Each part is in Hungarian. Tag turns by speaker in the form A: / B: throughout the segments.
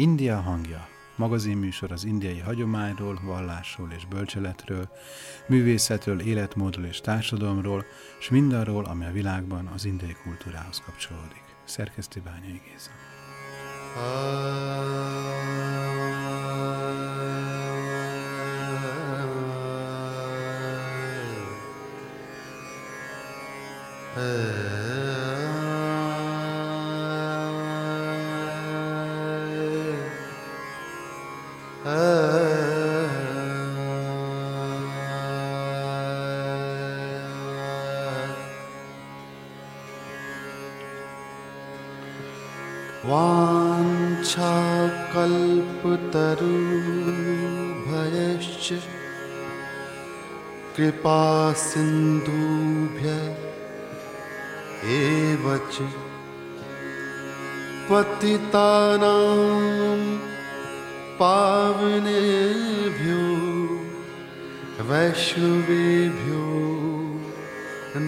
A: India hangja, magazinműsor az indiai hagyományról, vallásról és bölcseletről, művészetről, életmódról és társadalomról, és mindarról, ami a világban az indiai kultúrához kapcsolódik. Szerkesztő Bányai Géza. Uh... कृपासिन्धुभ्य एव च पतितानां पावनेभ्यो वैष्णवेभ्यो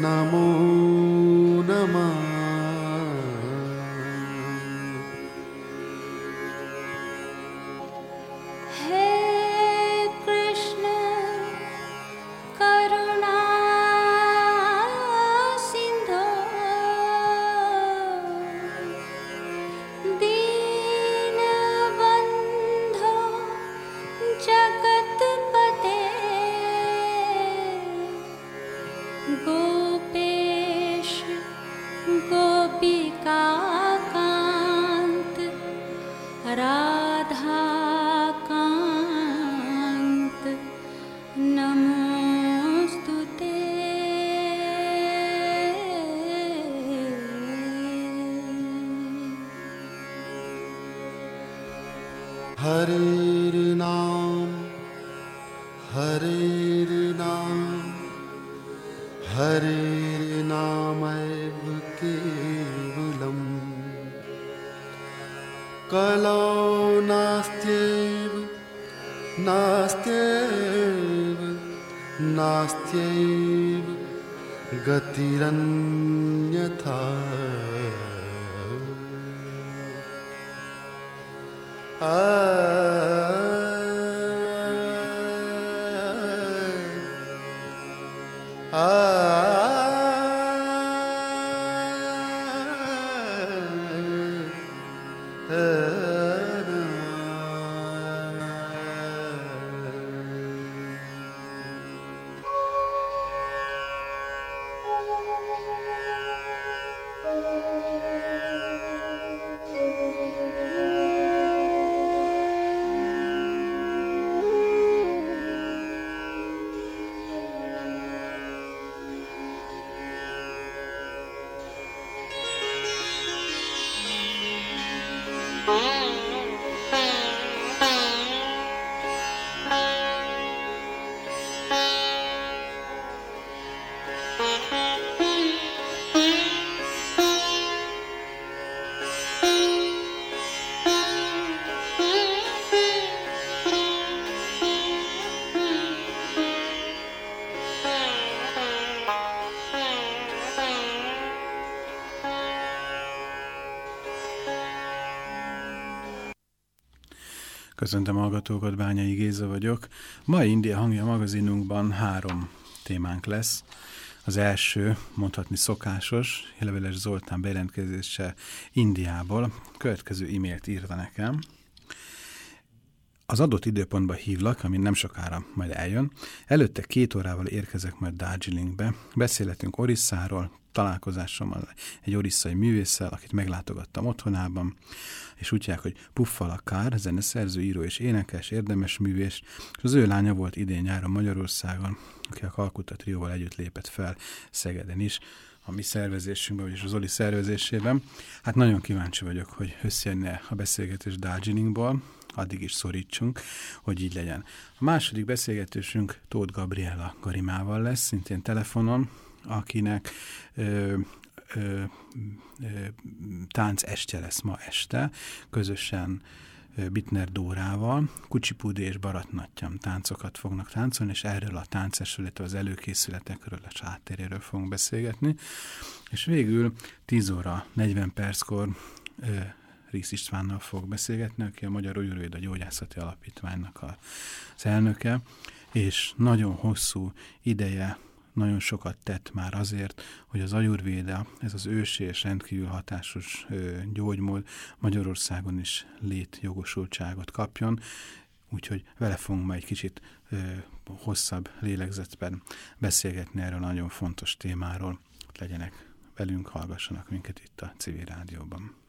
A: नमो Uh, Köszöntöm hallgatókat, Bányai Géza vagyok. Mai India hangja magazinunkban három témánk lesz. Az első, mondhatni szokásos, Leveles Zoltán bejelentkezése Indiából. Következő e-mailt írta nekem. Az adott időpontban hívlak, ami nem sokára majd eljön. Előtte két órával érkezek majd Darjeelingbe. Beszélhetünk Orisszáról, találkozásommal egy orisszai művésszel, akit meglátogattam otthonában, és úgy hogy Puffalakár, zeneszerző, író és énekes, érdemes művés, és az ő lánya volt idén nyáron Magyarországon, aki a Kalkutta Trióval együtt lépett fel Szegeden is, a mi szervezésünkben, vagyis az Oli szervezésében. Hát nagyon kíváncsi vagyok, hogy összejönne a beszélgetés Darjeelingból, addig is szorítsunk, hogy így legyen. A második beszélgetésünk Tóth Gabriela Garimával lesz, szintén telefonon, akinek ö, ö, ö, tánc estje lesz ma este, közösen Bitner Dórával, Kucsipudi és Baratnattyam táncokat fognak táncolni, és erről a táncesről, az előkészületekről, a sáttéréről fogunk beszélgetni. És végül 10 óra 40 perckor Rész Istvánnal fog beszélgetni, aki a Magyar a Gyógyászati Alapítványnak az elnöke, és nagyon hosszú ideje nagyon sokat tett már azért, hogy az ajurvéda, ez az ősi és rendkívül hatásos gyógymód Magyarországon is létjogosultságot kapjon, úgyhogy vele fogunk majd egy kicsit hosszabb lélegzetben beszélgetni erről nagyon fontos témáról. Legyenek velünk, hallgassanak minket itt a civil rádióban.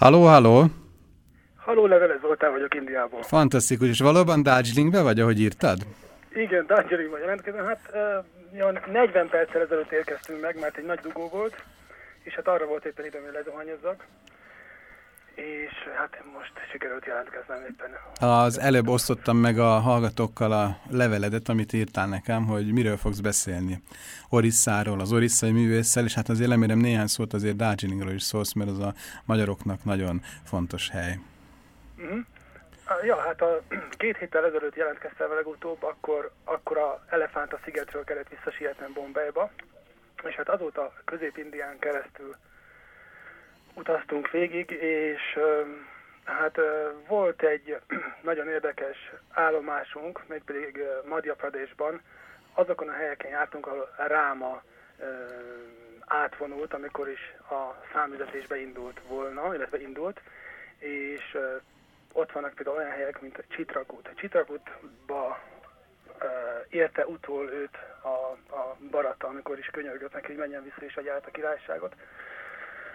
A: Halló, halló!
B: Halló, Levele Zoltán vagyok Indiából.
A: Fantasztikus, és valóban Darjeelingbe vagy, ahogy írtad?
B: Igen, Darjeelingbe jelentkezem. Hát uh, 40 perccel ezelőtt érkeztünk meg, mert egy nagy dugó volt, és hát arra volt éppen időm, hogy lezuhanyozzak és hát most sikerült jelentkeznem éppen.
A: Az előbb osztottam meg a hallgatókkal a leveledet, amit írtál nekem, hogy miről fogsz beszélni. Orisszáról, az orisszai művésszel, és hát azért lemérem néhány szót azért Darjeelingről is szólsz, mert az a magyaroknak nagyon fontos hely.
B: Mhm. -huh. Ja, hát a két héttel ezelőtt jelentkeztem legutóbb, akkor, akkor a Elefánt a szigetről kellett visszasietnem Bombayba, és hát azóta Közép-Indián keresztül utaztunk végig, és hát volt egy nagyon érdekes állomásunk, mégpedig Madhya Pradeshban. Azokon a helyeken jártunk, ahol Ráma átvonult, amikor is a számüzetésbe indult volna, illetve indult, és ott vannak például olyan helyek, mint a Csitrakút. Csitrakútba érte utól őt a, a barata, amikor is könyörgött neki, hogy menjen vissza és adja át a királyságot.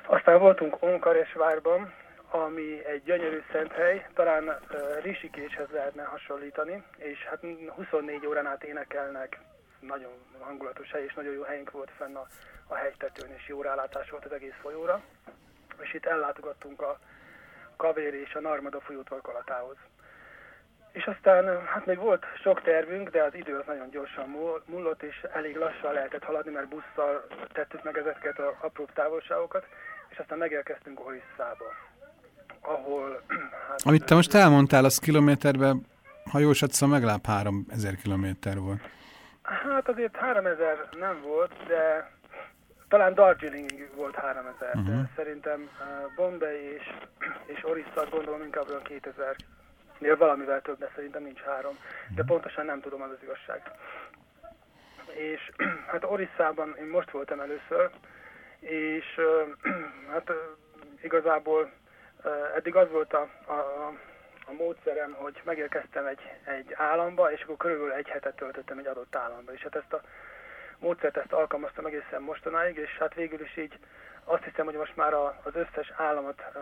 B: Aztán voltunk Onkaresvárban, ami egy gyönyörű szent hely, talán uh, Risikéshez lehetne hasonlítani, és hát 24 órán át énekelnek, nagyon hangulatos hely, és nagyon jó helyünk volt fenn a, a hegytetőn, és jó rálátás volt az egész folyóra. És itt ellátogattunk a Kavéri és a Narmada folyótorkolatához. És aztán, hát még volt sok tervünk, de az idő az nagyon gyorsan múlott, és elég lassan lehetett haladni, mert busszal tettük meg ezeket a apró távolságokat és aztán megérkeztünk Orisszába, ahol...
A: Hát, Amit te most elmondtál, az kilométerben, ha jól satszom, megláp 3000 kilométer volt.
B: Hát azért 3000 nem volt, de talán Darjeeling volt 3000, uh -huh. de mhm. szerintem uh, Bombay és, és Orissa gondolom inkább olyan 2000 Nél valamivel több, szerintem nincs három, de mhm. pontosan nem tudom, az az igazság. És hát Orisszában én most voltam először, és hát igazából eddig az volt a, a, a módszerem, hogy megérkeztem egy, egy államba, és akkor körülbelül egy hetet töltöttem egy adott államba, és hát ezt a módszert ezt alkalmaztam egészen mostanáig, és hát végül is így azt hiszem, hogy most már a, az összes államot uh,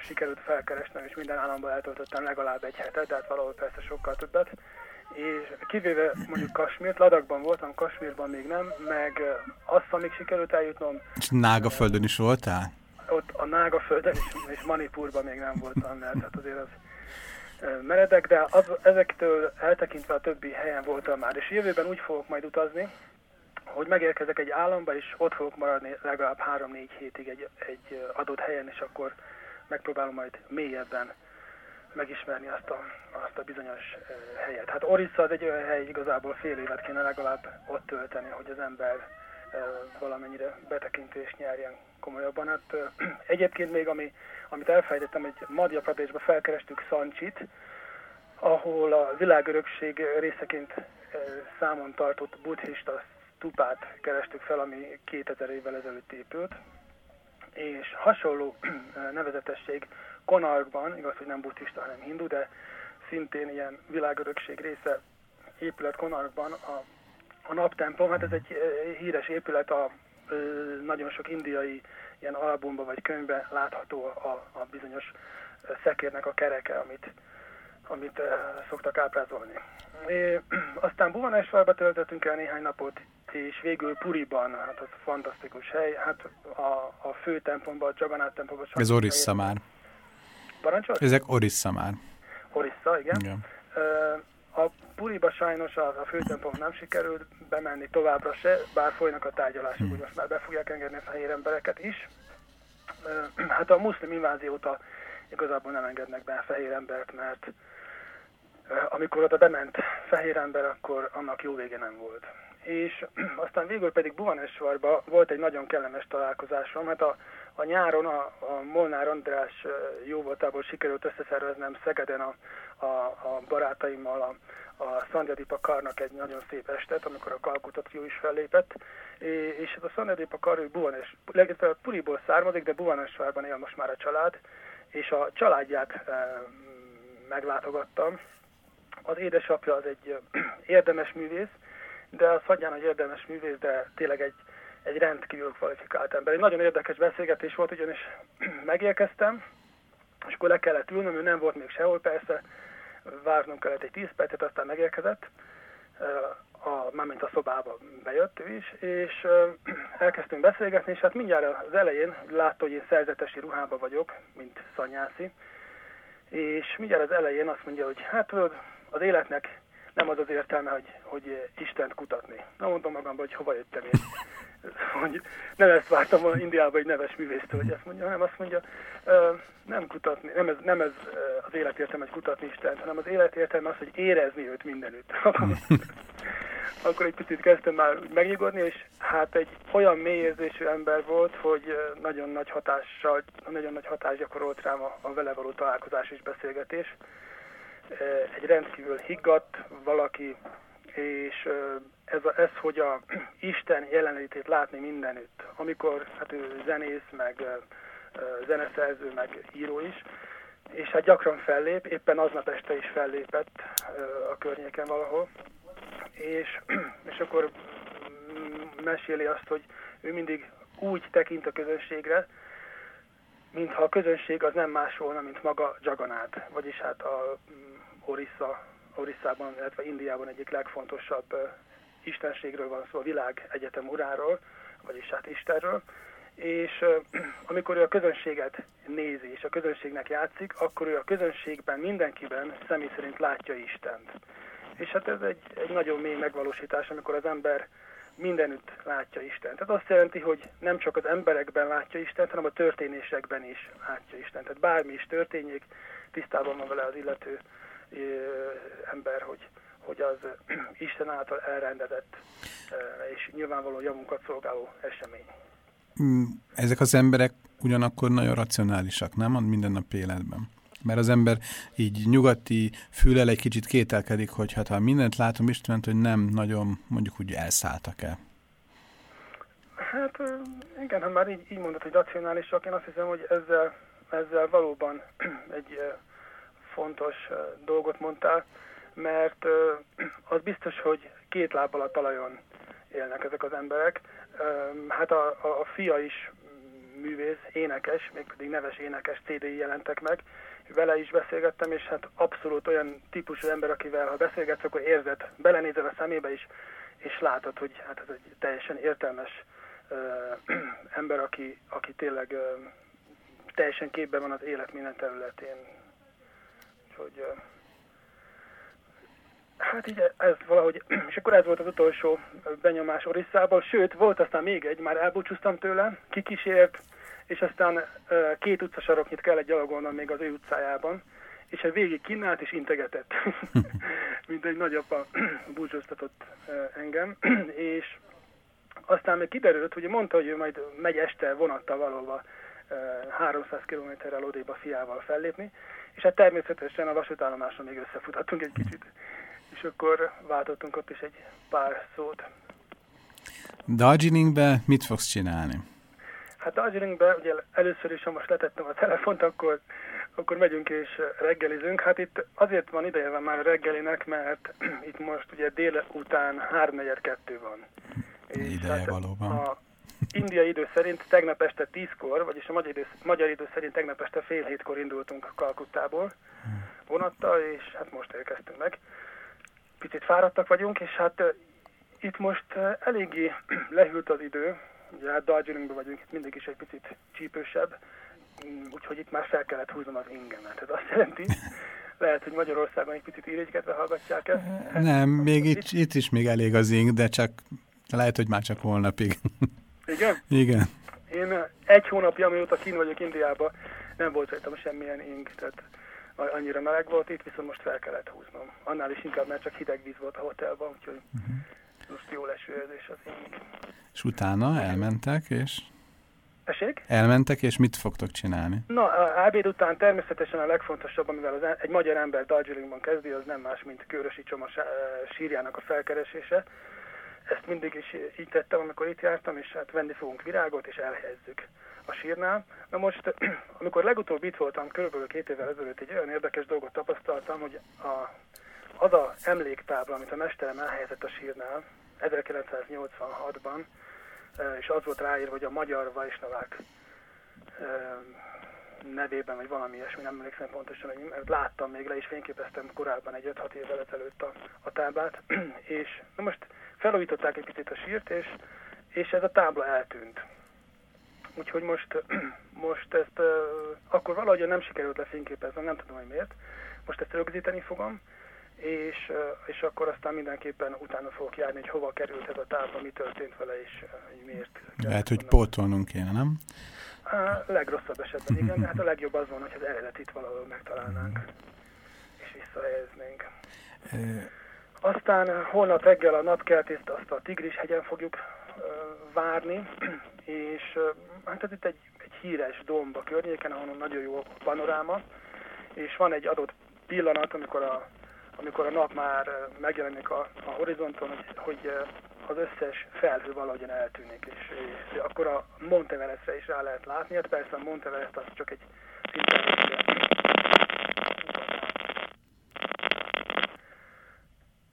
B: sikerült felkeresnem, és minden államban eltöltöttem legalább egy hetet, de hát valahol persze sokkal többet és kivéve mondjuk Kasmírt, Ladakban voltam, Kasmírban még nem, meg azt, amíg sikerült eljutnom.
A: És Nágaföldön is voltál?
B: Ott a Nágaföldön is, és Manipurban még nem voltam, mert hát azért az meredek, de az, ezektől eltekintve a többi helyen voltam már, és jövőben úgy fogok majd utazni, hogy megérkezek egy államba, és ott fogok maradni legalább 3-4 hétig egy, egy adott helyen, és akkor megpróbálom majd mélyebben megismerni azt a, azt a bizonyos helyet. Hát Orissa az egy olyan hely, igazából fél évet kéne legalább ott tölteni, hogy az ember valamennyire betekintést nyerjen komolyabban. Hát egyébként még, ami, amit elfejtettem, hogy Madhya Pradeshbe felkerestük Sancsit, ahol a világörökség részeként számon tartott buddhista stupát kerestük fel, ami 2000 évvel ezelőtt épült, és hasonló nevezetesség Konarkban, igaz, hogy nem buddhista, hanem hindu, de szintén ilyen világörökség része épület Konarkban a, a naptemplom, hát ez egy híres épület, a nagyon sok indiai ilyen albumban vagy könyvben látható a, a bizonyos szekérnek a kereke, amit, amit szoktak ábrázolni. É, aztán Bhuvanesvarba töltöttünk el néhány napot, és végül Puriban, hát az fantasztikus hely, hát a, a fő templomban, a Jagannath templomban.
A: Ez Orissa már.
B: Parancsol?
A: Ezek Orissa már.
B: Orissa, igen. igen. A Puriba sajnos a, a főtemplom nem sikerült bemenni továbbra se, bár folynak a tárgyalások, hmm. hogy most már be fogják engedni a fehér embereket is. Hát a muszlim invázió óta igazából nem engednek be a fehér embert, mert amikor oda bement fehér ember, akkor annak jó vége nem volt. És aztán végül pedig Buvanesvarba volt egy nagyon kellemes találkozásom, hát a, a nyáron a, a Molnár András jó voltából sikerült összeszerveznem Szegeden a, a, a barátaimmal a, a Szandjadipa Karnak egy nagyon szép estet, amikor a Kalkuta is fellépett, és ez a Szandjadipa Kar, ő Buvanes, legfeljebb Puriból származik, de Buvanesvárban él most már a család, és a családját e, meglátogattam. Az édesapja az egy érdemes művész, de az hagyján, hogy érdemes művész, de tényleg egy, egy rendkívül kvalifikált ember. Egy nagyon érdekes beszélgetés volt, ugyanis megérkeztem, és akkor le kellett ülnöm, ő nem volt még sehol persze, várnunk kellett egy 10 percet, aztán megérkezett, a, mármint a szobába bejött ő is, és elkezdtünk beszélgetni, és hát mindjárt az elején látta, hogy én szerzetesi ruhában vagyok, mint szanyászi, és mindjárt az elején azt mondja, hogy hát az életnek nem az az értelme, hogy, hogy Istent kutatni. Na mondom magamban, hogy hova jöttem én. hogy nem ezt vártam volna Indiában egy neves művésztől, hogy ezt mondja, hanem azt mondja, nem kutatni, nem ez, nem ez az életértelme, hogy kutatni Istent, hanem az életértelme az, hogy érezni őt mindenütt. Akkor egy picit kezdtem már megnyugodni, és hát egy olyan mélyérzésű ember volt, hogy nagyon nagy hatással, nagyon nagy hatás gyakorolt rám a, a vele való találkozás és beszélgetés. Egy rendkívül higgadt valaki, és ez, a, ez, hogy a Isten jelenlétét látni mindenütt, amikor hát ő zenész, meg zeneszerző, meg író is, és hát gyakran fellép, éppen aznap este is fellépett a környéken valahol, és, és akkor meséli azt, hogy ő mindig úgy tekint a közönségre, mintha a közönség az nem más volna, mint maga Jagannath, vagyis hát a mm, Orissa, Orissában, illetve Indiában egyik legfontosabb istenségről van szó, a világ egyetem uráról, vagyis hát Istenről, és amikor ő a közönséget nézi, és a közönségnek játszik, akkor ő a közönségben, mindenkiben személy szerint látja Istent. És hát ez egy, egy nagyon mély megvalósítás, amikor az ember mindenütt látja Istent. Tehát azt jelenti, hogy nem csak az emberekben látja Istent, hanem a történésekben is látja Istent. Tehát bármi is történjék, tisztában van vele az illető ö, ember, hogy, hogy az Isten által elrendezett és nyilvánvaló javunkat szolgáló esemény.
A: Mm, ezek az emberek ugyanakkor nagyon racionálisak, nem? A mindennapi életben. Mert az ember így nyugati fülel egy kicsit kételkedik, hogy hát ha mindent látom Istent, hogy nem nagyon mondjuk úgy elszálltak-e.
B: Hát igen, ha már így, így mondod, hogy racionálisak, én azt hiszem, hogy ezzel, ezzel valóban egy fontos dolgot mondtál mert az biztos, hogy két lábbal a talajon élnek ezek az emberek. Hát a, a, a fia is művész, énekes, mégpedig neves énekes CD-i jelentek meg. Vele is beszélgettem, és hát abszolút olyan típusú ember, akivel ha beszélgetsz, akkor érzed, belenézel a szemébe is, és látod, hogy hát ez egy teljesen értelmes ö, ember, aki, aki tényleg ö, teljesen képben van az élet minden területén. hogy hát így ez valahogy, és akkor ez volt az utolsó benyomás Orisszából, sőt, volt aztán még egy, már elbúcsúztam tőle, kikísért, és aztán két utcasaroknyit kellett gyalogolnom még az ő utcájában, és a végig kínált és integetett, mint egy nagyapa búcsúztatott engem, és aztán még kiderült, hogy mondta, hogy ő majd megy este vonattal valóban 300 kilométerrel odébb a fiával fellépni, és hát természetesen a vasútállomáson még összefutottunk egy kicsit, és akkor váltottunk ott is egy pár szót.
A: Darjeelingbe mit fogsz csinálni?
B: Hát Darjeelingbe, ugye először is, ha most letettem a telefont, akkor, akkor megyünk és reggelizünk. Hát itt azért van ideje van már reggelinek, mert itt most ugye délután 3.42 van.
A: Ideje hát valóban. A
B: indiai idő szerint tegnap este 10-kor, vagyis a magyar idő, magyar idő szerint tegnap este fél hétkor indultunk Kalkuttából vonattal, és hát most érkeztünk meg. Picit fáradtak vagyunk, és hát itt most eléggé lehűlt az idő, ugye hát Darjeelingben vagyunk, itt mindig is egy picit csípősebb, um, úgyhogy itt már fel kellett húznom az ingemet. Ez azt jelenti, lehet, hogy Magyarországon egy picit irigykedve hallgatják ezt.
A: Nem, még itt, itt is még elég az ing, de csak lehet, hogy már csak holnapig.
B: Igen?
A: Igen.
B: Én egy hónapja, amióta kín vagyok Indiában, nem volt rajtam semmilyen ing, tehát annyira meleg volt itt, viszont most fel kellett húznom. Annál is inkább, mert csak hideg víz volt a hotelban, úgyhogy uh-huh. Most jó leső érzés az ing.
A: És utána elmentek, és...
B: Esik?
A: Elmentek, és mit fogtok csinálni?
B: Na, ábéd után természetesen a legfontosabb, amivel az, egy magyar ember Darjeelingban kezdi, az nem más, mint Kőrösi Csoma sírjának a felkeresése ezt mindig is így tettem, amikor itt jártam, és hát venni fogunk virágot, és elhelyezzük a sírnál. Na most, amikor legutóbb itt voltam, körülbelül két évvel ezelőtt, egy olyan érdekes dolgot tapasztaltam, hogy a, az a emléktábla, amit a mesterem elhelyezett a sírnál 1986-ban, és az volt ráírva, hogy a magyar Vajsnavák nevében, vagy valami ilyesmi, nem emlékszem pontosan, hogy láttam még le, és fényképeztem korábban egy 5-6 évvel ezelőtt a, a táblát, és na most felújították egy picit a sírt, és, és ez a tábla eltűnt. Úgyhogy most, most ezt akkor valahogy nem sikerült lefényképezni, nem tudom, hogy miért. Most ezt rögzíteni fogom, és, és akkor aztán mindenképpen utána fogok járni, hogy hova került ez a tábla, mi történt vele, és hogy miért.
A: Lehet, hogy pótolnunk kéne, nem?
B: A legrosszabb esetben igen, hát a legjobb az van, hogy az eredetit valahol megtalálnánk, és visszahelyeznénk. Aztán holnap reggel a napkeltést azt a Tigris hegyen fogjuk várni, és hát ez itt egy, egy híres domba környéken, ahonnan nagyon jó a panoráma, és van egy adott pillanat, amikor a, amikor a nap már megjelenik a, a horizonton, hogy, hogy az összes felhő valahogyan eltűnik, és, és akkor a Monteverestre is rá lehet látni, hát persze a Monteverest az csak egy szinte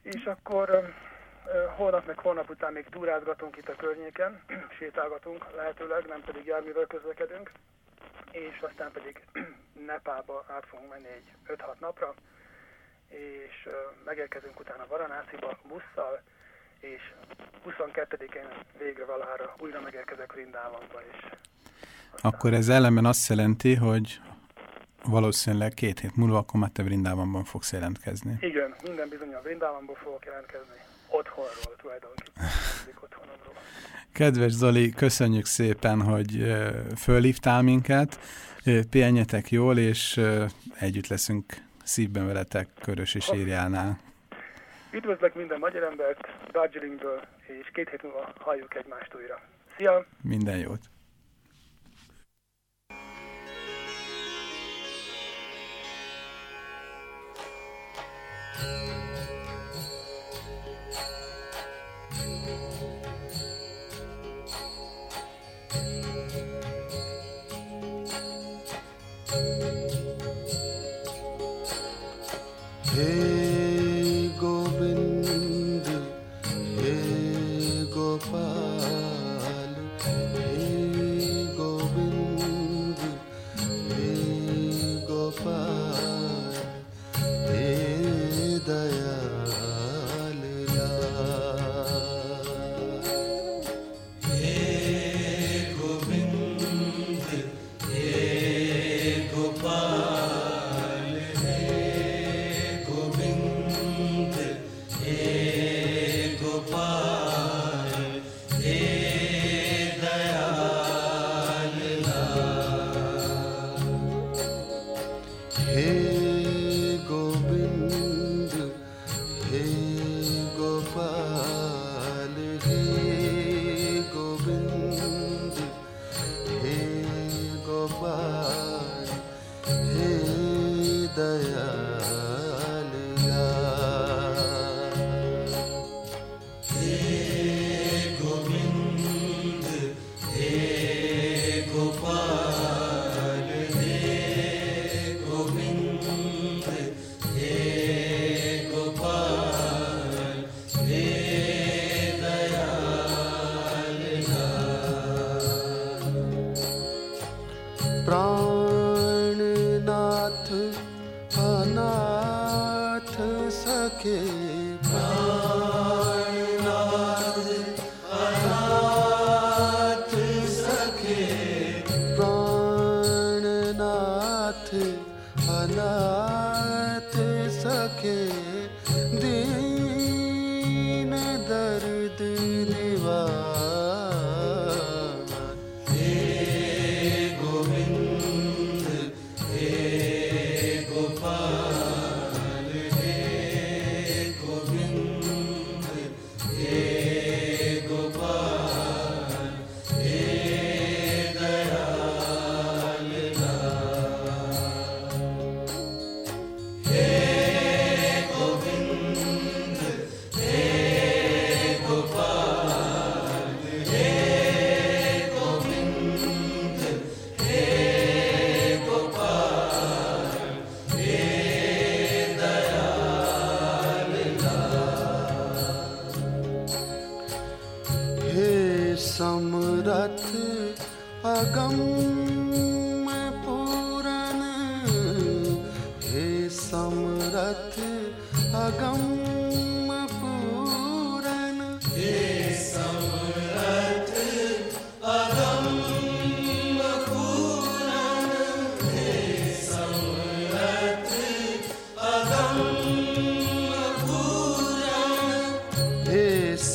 B: és akkor holnap meg holnap után még túrázgatunk itt a környéken, sétálgatunk lehetőleg, nem pedig járművel közlekedünk, és aztán pedig Nepába át fogunk menni egy 5-6 napra, és megérkezünk utána Varanásziba busszal, és 22-én végre valahára újra megérkezek Rindávamba is.
A: Akkor ez ellenben azt jelenti, hogy valószínűleg két hét múlva akkor már te Vrindávamban fogsz jelentkezni.
B: Igen, minden bizony a Vrindávamban fogok jelentkezni. Otthonról tulajdonképpen. otthonomról.
A: Kedves Zoli, köszönjük szépen, hogy fölhívtál minket. Pihenjetek jól, és együtt leszünk szívben veletek körös és írjánál.
B: Üdvözlök minden magyar embert Darjeelingből, és két hét múlva halljuk egymást újra. Szia!
A: Minden jót!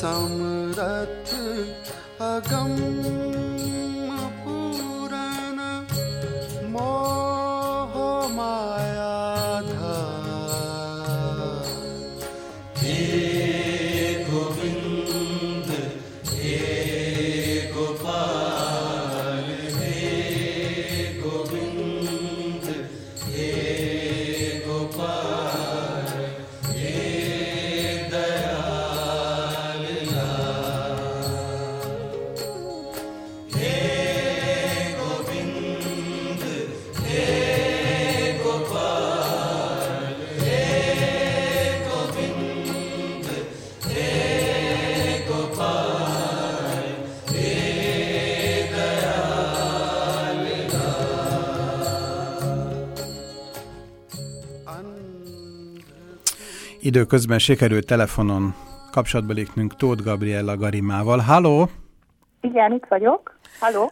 C: समरथ अगम
A: Időközben sikerült telefonon kapcsolatba lépnünk Tóth Gabriella Garimával. Halló!
D: Igen, itt vagyok. Halló?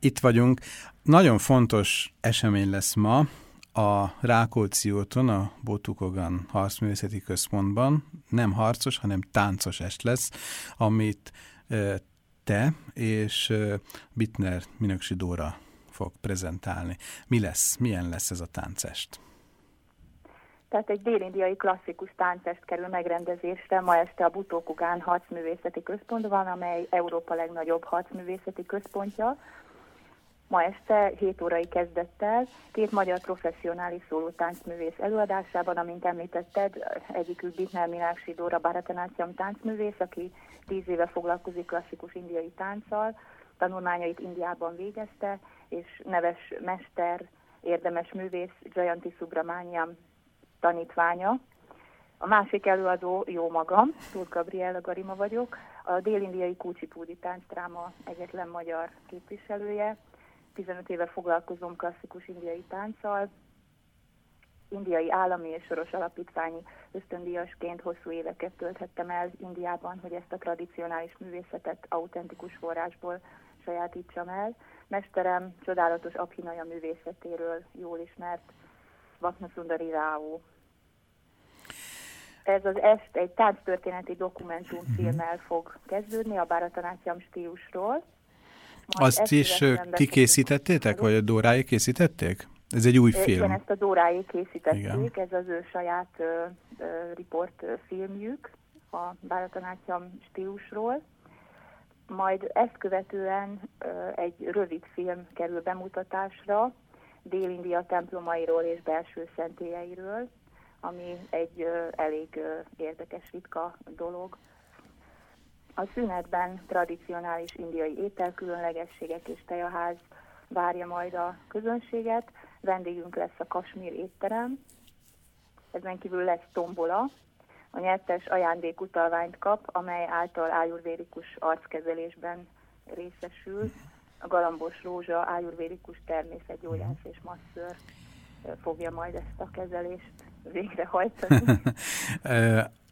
A: Itt vagyunk. Nagyon fontos esemény lesz ma a Rákóczi úton, a Botukogan Harcművészeti Központban. Nem harcos, hanem táncos est lesz, amit te és ö, Bittner Minöksi Dóra fog prezentálni. Mi lesz? Milyen lesz ez a táncest?
D: Tehát egy délindiai klasszikus táncest kerül megrendezésre ma este a Butókugán Harcművészeti Központban, amely Európa legnagyobb harcművészeti központja. Ma este 7 órai kezdettel két magyar professzionális szólótáncművész előadásában, amint említetted, egyikük Bitner Mináksi Dóra Bharatanátyam táncművész, aki 10 éve foglalkozik klasszikus indiai tánccal, tanulmányait Indiában végezte, és neves mester, érdemes művész Jayanti Subramaniam tanítványa. A másik előadó jó magam, Tóth Gabriella Garima vagyok, a dél-indiai Kúcsipúdi táncdráma egyetlen magyar képviselője. 15 éve foglalkozom klasszikus indiai tánccal. Indiai állami és soros alapítványi ösztöndíjasként hosszú éveket tölthettem el Indiában, hogy ezt a tradicionális művészetet autentikus forrásból sajátítsam el. Mesterem csodálatos Abhinaja művészetéről jól ismert Vaknasundari Rao. Ez az est egy tánctörténeti dokumentumfilmmel fog kezdődni a Báratanátyam stílusról. Majd
A: Azt is ti készítettétek, vagy a Dórái készítették? Ez egy új film.
D: Igen, ezt a Dórái készítették,
A: Igen.
D: ez az ő saját ö, ö, riport ö, filmjük a Báratanátyam stílusról. Majd ezt követően ö, egy rövid film kerül bemutatásra Dél-India templomairól és belső szentélyeiről, ami egy elég érdekes, ritka dolog. A szünetben tradicionális indiai ételkülönlegességek és tejaház várja majd a közönséget. Vendégünk lesz a Kasmír étterem. Ezen kívül lesz tombola. A nyertes ajándékutalványt kap, amely által ájurvédikus arckezelésben részesül. A galambos rózsa ájurvédikus természetgyógyász és masször fogja majd ezt a kezelést végrehajtani.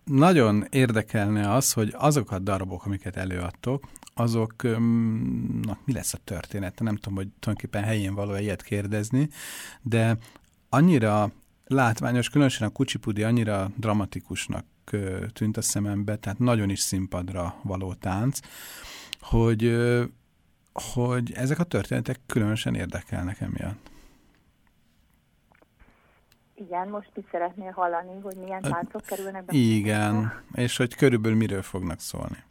A: Nagyon érdekelne az, hogy azok a darabok, amiket előadtok, azoknak mi lesz a története? Nem tudom, hogy tulajdonképpen helyén való ilyet kérdezni, de annyira látványos, különösen a kucsipudi annyira dramatikusnak tűnt a szemembe, tehát nagyon is színpadra való tánc, hogy, hogy ezek a történetek különösen érdekelnek emiatt.
D: Igen, most mit szeretnél hallani, hogy milyen táncok kerülnek be?
A: Igen, és hogy körülbelül miről fognak szólni?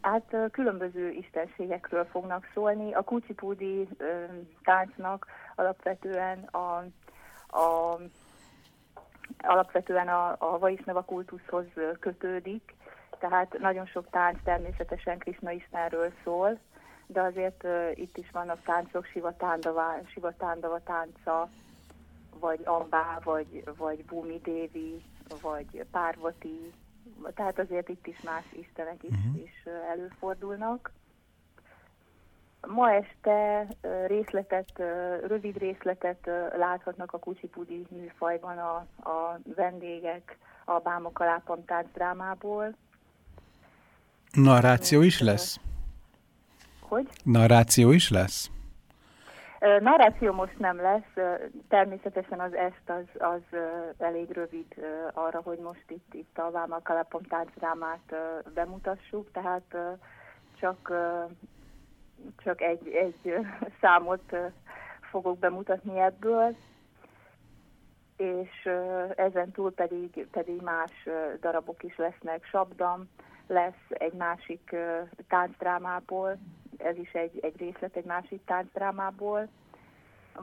D: Hát különböző istenségekről fognak szólni. A kucsipúdi táncnak alapvetően a, a alapvetően a, a Vaisnava kultuszhoz kötődik, tehát nagyon sok tánc természetesen Krishna Istenről szól, de azért uh, itt is vannak táncok, Siva Tándava, Siva Tándava tánca, vagy Ambá, vagy, vagy Bumi Dévi, vagy Párvati, tehát azért itt is más istenek is, uh-huh. is előfordulnak. Ma este részletet, rövid részletet láthatnak a Kucsipudi műfajban a, a vendégek a Bámok Alápam táncdrámából.
A: Narráció is lesz?
D: Hogy?
A: Narráció is lesz?
D: Narráció most nem lesz, természetesen az est az, az elég rövid arra, hogy most itt, itt a Vámal Kalapom táncdrámát bemutassuk, tehát csak, csak egy, egy számot fogok bemutatni ebből, és ezen túl pedig, pedig más darabok is lesznek. Sabdam lesz egy másik táncdrámából, ez is egy, egy részlet egy másik táncdrámából,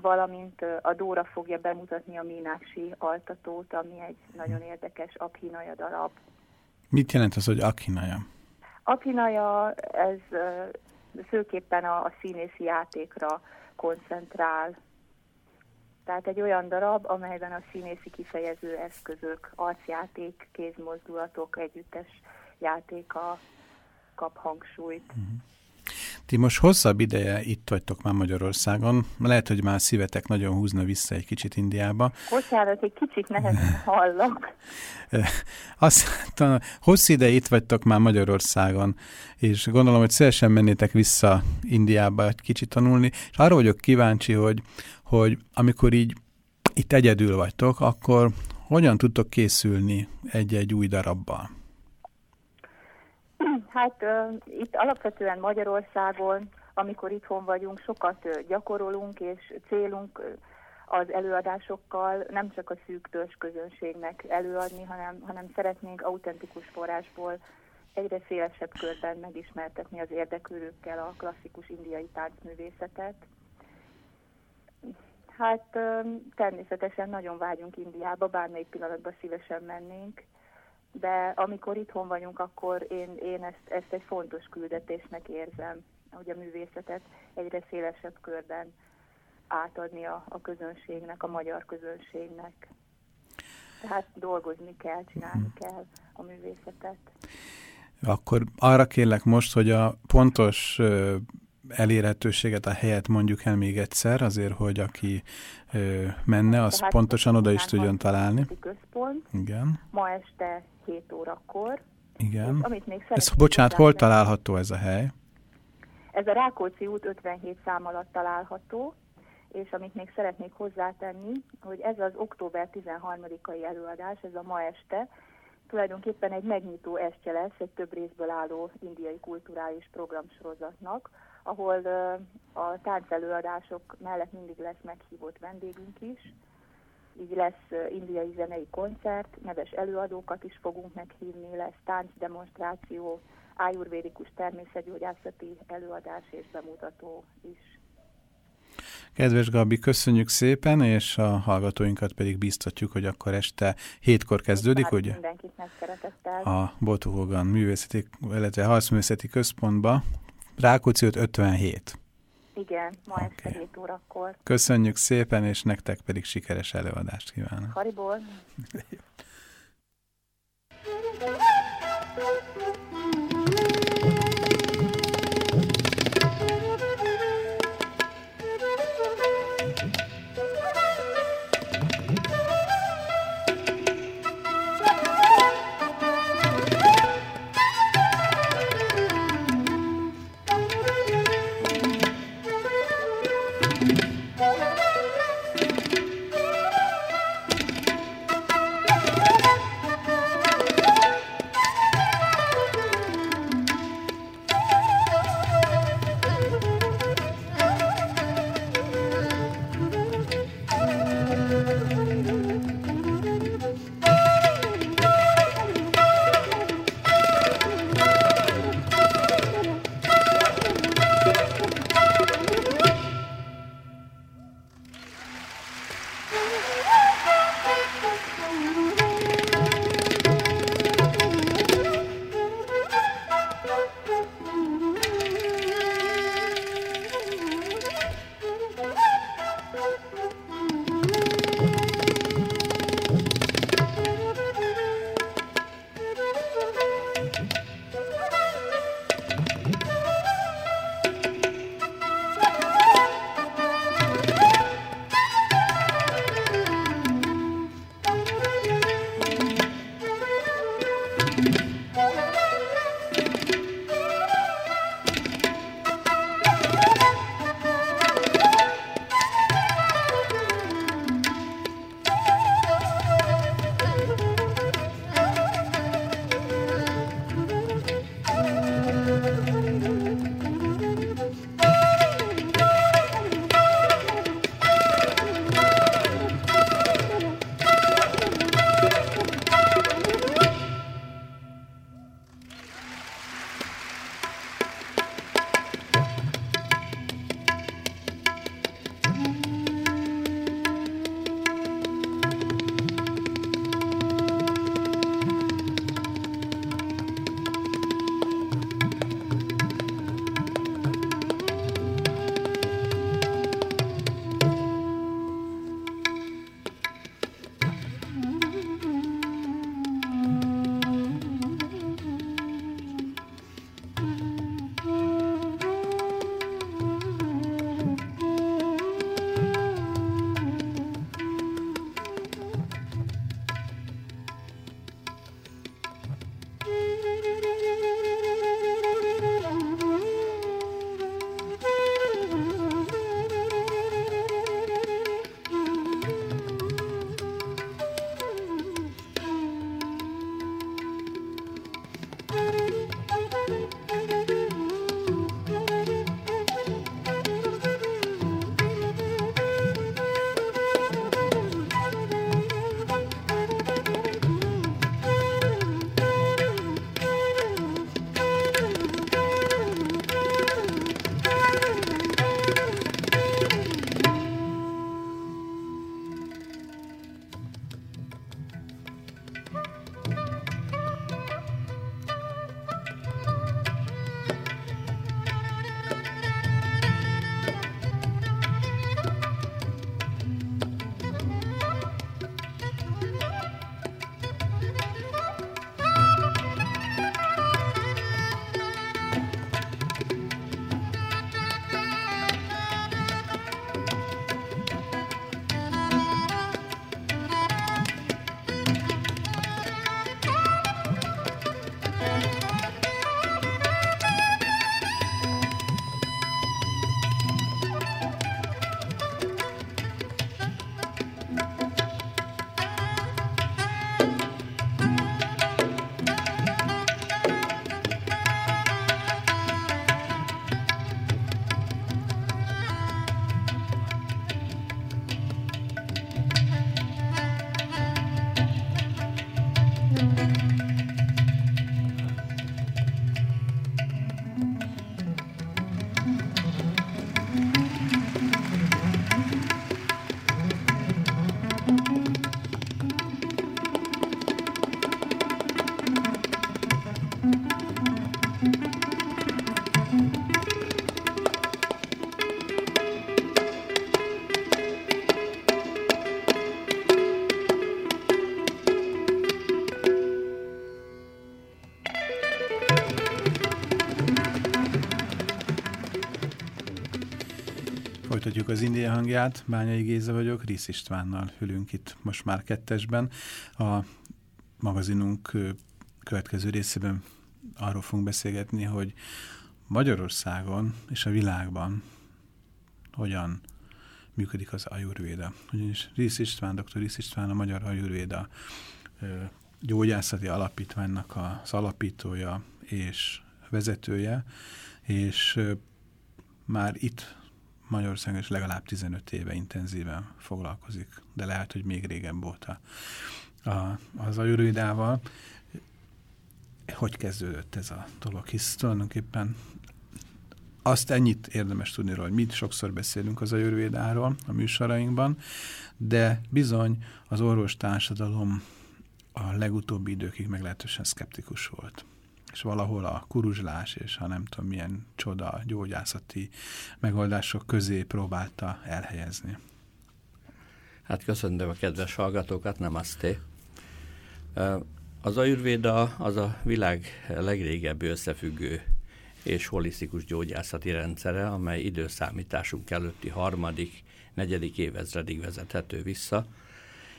D: valamint a Dóra fogja bemutatni a Mínáksi altatót, ami egy nagyon érdekes akhinaja darab.
A: Mit jelent az, hogy akhinaja?
D: Akhinaja, ez főképpen a, a színészi játékra koncentrál. Tehát egy olyan darab, amelyben a színészi kifejező eszközök, arcjáték, kézmozdulatok, együttes játéka kap hangsúlyt. Uh-huh.
A: Ti most hosszabb ideje itt vagytok már Magyarországon. Lehet, hogy már szívetek nagyon húzna vissza egy kicsit Indiába.
D: Bocsánat, egy kicsit nehezen hallok.
A: Azt hosszú ideje itt vagytok már Magyarországon, és gondolom, hogy szívesen mennétek vissza Indiába egy kicsit tanulni, és arra vagyok kíváncsi, hogy, hogy amikor így itt egyedül vagytok, akkor hogyan tudtok készülni egy-egy új darabbal?
D: Hát itt alapvetően Magyarországon, amikor itthon vagyunk, sokat gyakorolunk, és célunk az előadásokkal nem csak a szűk törzs közönségnek előadni, hanem, hanem szeretnénk autentikus forrásból egyre szélesebb körben megismertetni az érdeklődőkkel a klasszikus indiai táncművészetet. Hát természetesen nagyon vágyunk Indiába, bármelyik pillanatban szívesen mennénk, de amikor itthon vagyunk, akkor én, én ezt, ezt egy fontos küldetésnek érzem, hogy a művészetet egyre szélesebb körben átadni a, a közönségnek, a magyar közönségnek. Tehát dolgozni kell, csinálni hmm. kell a művészetet.
A: Akkor arra kérlek most, hogy a pontos elérhetőséget, a helyet mondjuk el még egyszer, azért, hogy aki ö, menne, az Tehát pontosan oda is tudjon találni.
D: Központ.
A: Igen.
D: Ma este 7 órakor.
A: Igen. Amit még ez, bocsánat, hol található ez a hely?
D: Ez a Rákóczi út 57 szám alatt található, és amit még szeretnék hozzátenni, hogy ez az október 13-ai előadás, ez a ma este, tulajdonképpen egy megnyitó estje lesz egy több részből álló indiai kulturális programsorozatnak, ahol a táncelőadások mellett mindig lesz meghívott vendégünk is, így lesz indiai zenei koncert, neves előadókat is fogunk meghívni, lesz táncdemonstráció, ájurvédikus természetgyógyászati előadás és bemutató is.
A: Kedves Gabi, köszönjük szépen, és a hallgatóinkat pedig biztatjuk, hogy akkor este hétkor kezdődik, ugye?
D: Mindenkit megszeretettel.
A: A Botuhogan művészeti, illetve harcművészeti központba, Rákóczi 57.
D: Igen, ma okay. este 7 órakor.
A: Köszönjük szépen, és nektek pedig sikeres előadást kívánok.
D: Hariból.
A: Folytatjuk az India hangját, Bányai Géza vagyok, Rész Istvánnal ülünk itt most már kettesben. A magazinunk következő részében arról fogunk beszélgetni, hogy Magyarországon és a világban hogyan működik az ajurvéda. Ugyanis Rész István, dr. Rész István a Magyar Ajurvéda gyógyászati alapítványnak az alapítója és vezetője, és már itt Magyarországon is legalább 15 éve intenzíven foglalkozik, de lehet, hogy még régen volt a, az ajurvédával. Hogy kezdődött ez a dolog? Hisz tulajdonképpen azt ennyit érdemes tudni róla, hogy mit sokszor beszélünk az ajurvédáról a műsorainkban, de bizony az orvos társadalom a legutóbbi időkig meglehetősen szkeptikus volt és valahol a kuruzslás és ha nem tudom milyen csoda gyógyászati megoldások közé próbálta elhelyezni.
E: Hát köszönöm a kedves hallgatókat, nem azté. Az ajurvéda az a világ legrégebbi összefüggő és holisztikus gyógyászati rendszere, amely időszámításunk előtti harmadik, negyedik évezredig vezethető vissza,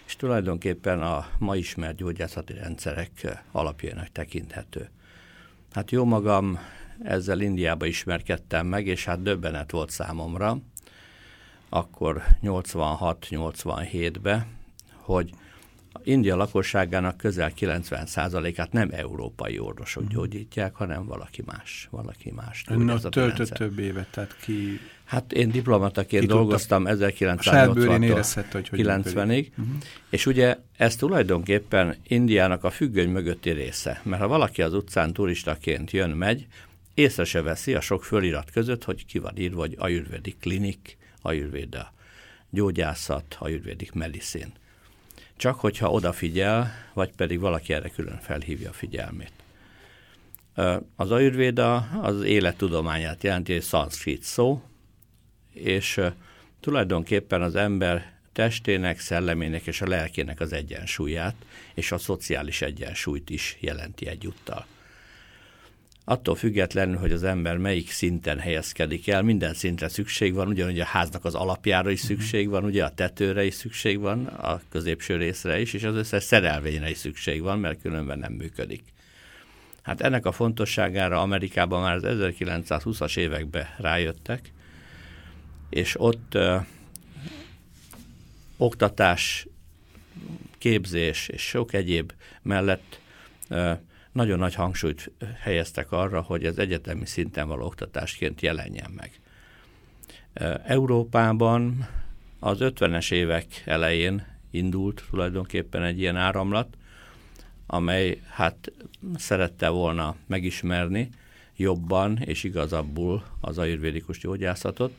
E: és tulajdonképpen a ma ismert gyógyászati rendszerek alapjának tekinthető. Hát jó magam ezzel Indiába ismerkedtem meg, és hát döbbenet volt számomra, akkor 86-87-ben, hogy India lakosságának közel 90%-át nem európai orvosok uh-huh. gyógyítják, hanem valaki más. Valaki más.
A: Ön ott töltött több évet, tehát ki...
E: Hát én diplomataként ki dolgoztam 1980
A: hogy
E: 90-ig, uh-huh. és ugye ez tulajdonképpen Indiának a függöny mögötti része, mert ha valaki az utcán turistaként jön, megy, észre se veszi a sok fölirat között, hogy ki van írva, hogy Ayurvedic Klinik, Ayurveda gyógyászat, Ayurvedic Medicine csak hogyha odafigyel, vagy pedig valaki erre külön felhívja a figyelmét. Az ajurvéda az élettudományát jelenti, egy szanszkrit szó, és tulajdonképpen az ember testének, szellemének és a lelkének az egyensúlyát, és a szociális egyensúlyt is jelenti egyúttal attól függetlenül, hogy az ember melyik szinten helyezkedik el, minden szintre szükség van, ugyanúgy a háznak az alapjára is szükség van, ugye a tetőre is szükség van, a középső részre is, és az összes szerelvényre is szükség van, mert különben nem működik. Hát ennek a fontosságára Amerikában már az 1920-as években rájöttek, és ott ö, oktatás, képzés és sok egyéb mellett ö, nagyon nagy hangsúlyt helyeztek arra, hogy az egyetemi szinten való oktatásként jelenjen meg. Európában az 50-es évek elején indult tulajdonképpen egy ilyen áramlat, amely hát szerette volna megismerni jobban és igazabbul az ajurvédikus gyógyászatot,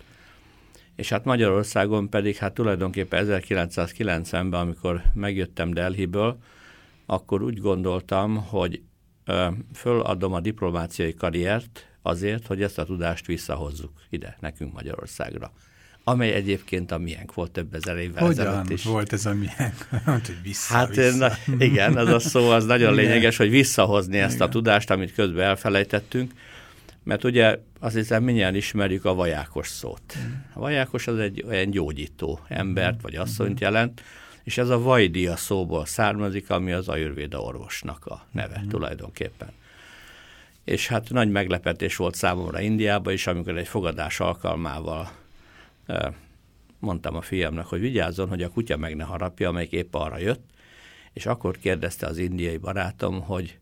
E: és hát Magyarországon pedig hát tulajdonképpen 1990-ben, amikor megjöttem Delhiből, akkor úgy gondoltam, hogy föladom a diplomáciai karriert azért, hogy ezt a tudást visszahozzuk ide, nekünk Magyarországra amely egyébként a miénk volt több ezer évvel
A: Hogyan
E: ezelőtt is.
A: volt ez a miénk? hogy vissza,
E: hát
A: vissza.
E: Na, igen, az a szó az nagyon igen. lényeges, hogy visszahozni ezt igen. a tudást, amit közben elfelejtettünk, mert ugye azt hiszem mindjárt ismerjük a vajákos szót. A vajákos az egy olyan gyógyító embert vagy asszonyt jelent, és ez a vajdia szóból származik, ami az ajurvéda orvosnak a neve mm. tulajdonképpen. És hát nagy meglepetés volt számomra Indiában is, amikor egy fogadás alkalmával mondtam a fiamnak, hogy vigyázzon, hogy a kutya meg ne harapja, amelyik épp arra jött, és akkor kérdezte az indiai barátom, hogy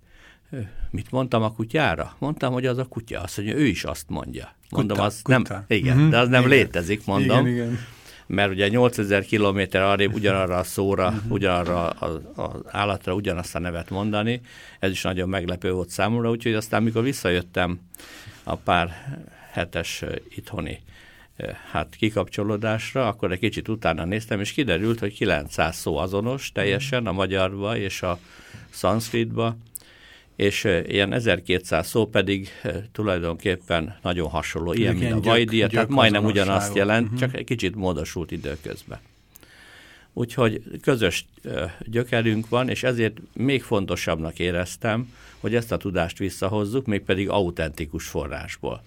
E: mit mondtam a kutyára? Mondtam, hogy az a kutya. Azt mondja, ő is azt mondja. Mondom,
A: kuta,
E: az kuta. nem, igen, uh-huh. de az nem igen. létezik, mondom. Igen, igen mert ugye 8000 kilométer arrébb ugyanarra a szóra, uh-huh. ugyanarra az állatra ugyanazt a nevet mondani. Ez is nagyon meglepő volt számomra, úgyhogy aztán, mikor visszajöttem a pár hetes itthoni hát kikapcsolódásra, akkor egy kicsit utána néztem, és kiderült, hogy 900 szó azonos teljesen a magyarba és a szanszkritba, és ilyen 1200 szó pedig tulajdonképpen nagyon hasonló, ilyen, mint a vajdia, tehát majdnem ugyanazt jelent, uh-huh. csak egy kicsit módosult időközben. Úgyhogy közös gyökerünk van, és ezért még fontosabbnak éreztem, hogy ezt a tudást visszahozzuk, mégpedig autentikus forrásból.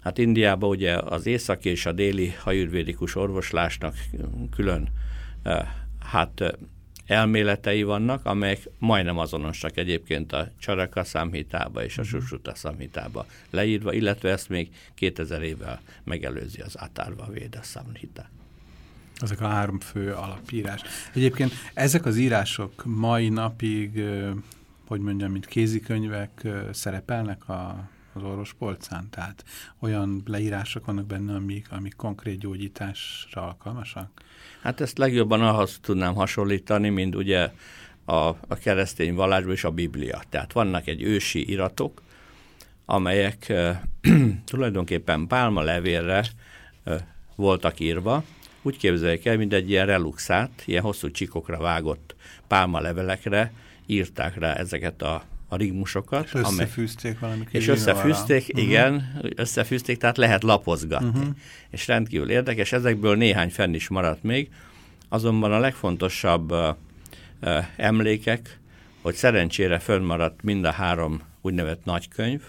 E: Hát Indiában ugye az északi és a déli hajürvédikus orvoslásnak külön hát elméletei vannak, amelyek majdnem azonosak egyébként a Csaraka számítába és a mhm. Susuta számítába leírva, illetve ezt még 2000 évvel megelőzi az Átárva Véda számhita.
A: Ezek a három fő alapírás. Egyébként ezek az írások mai napig, hogy mondjam, mint kézikönyvek szerepelnek a, az orvospolcán? Tehát olyan leírások vannak benne, amik, amik konkrét gyógyításra alkalmasak?
E: Hát ezt legjobban ahhoz tudnám hasonlítani, mint ugye a, a keresztény vallásban és a Biblia. Tehát vannak egy ősi iratok, amelyek tulajdonképpen pálma levélre voltak írva. Úgy képzeljék el, mint egy ilyen reluxát, ilyen hosszú csikokra vágott pálma levelekre írták rá ezeket a a rigmusokat. És
A: összefűzték
E: valami És összefűzték, uh-huh. igen, összefűzték, tehát lehet lapozgatni. Uh-huh. És rendkívül érdekes, ezekből néhány fenn is maradt még, azonban a legfontosabb uh, uh, emlékek, hogy szerencsére fönnmaradt mind a három úgynevezett nagykönyv,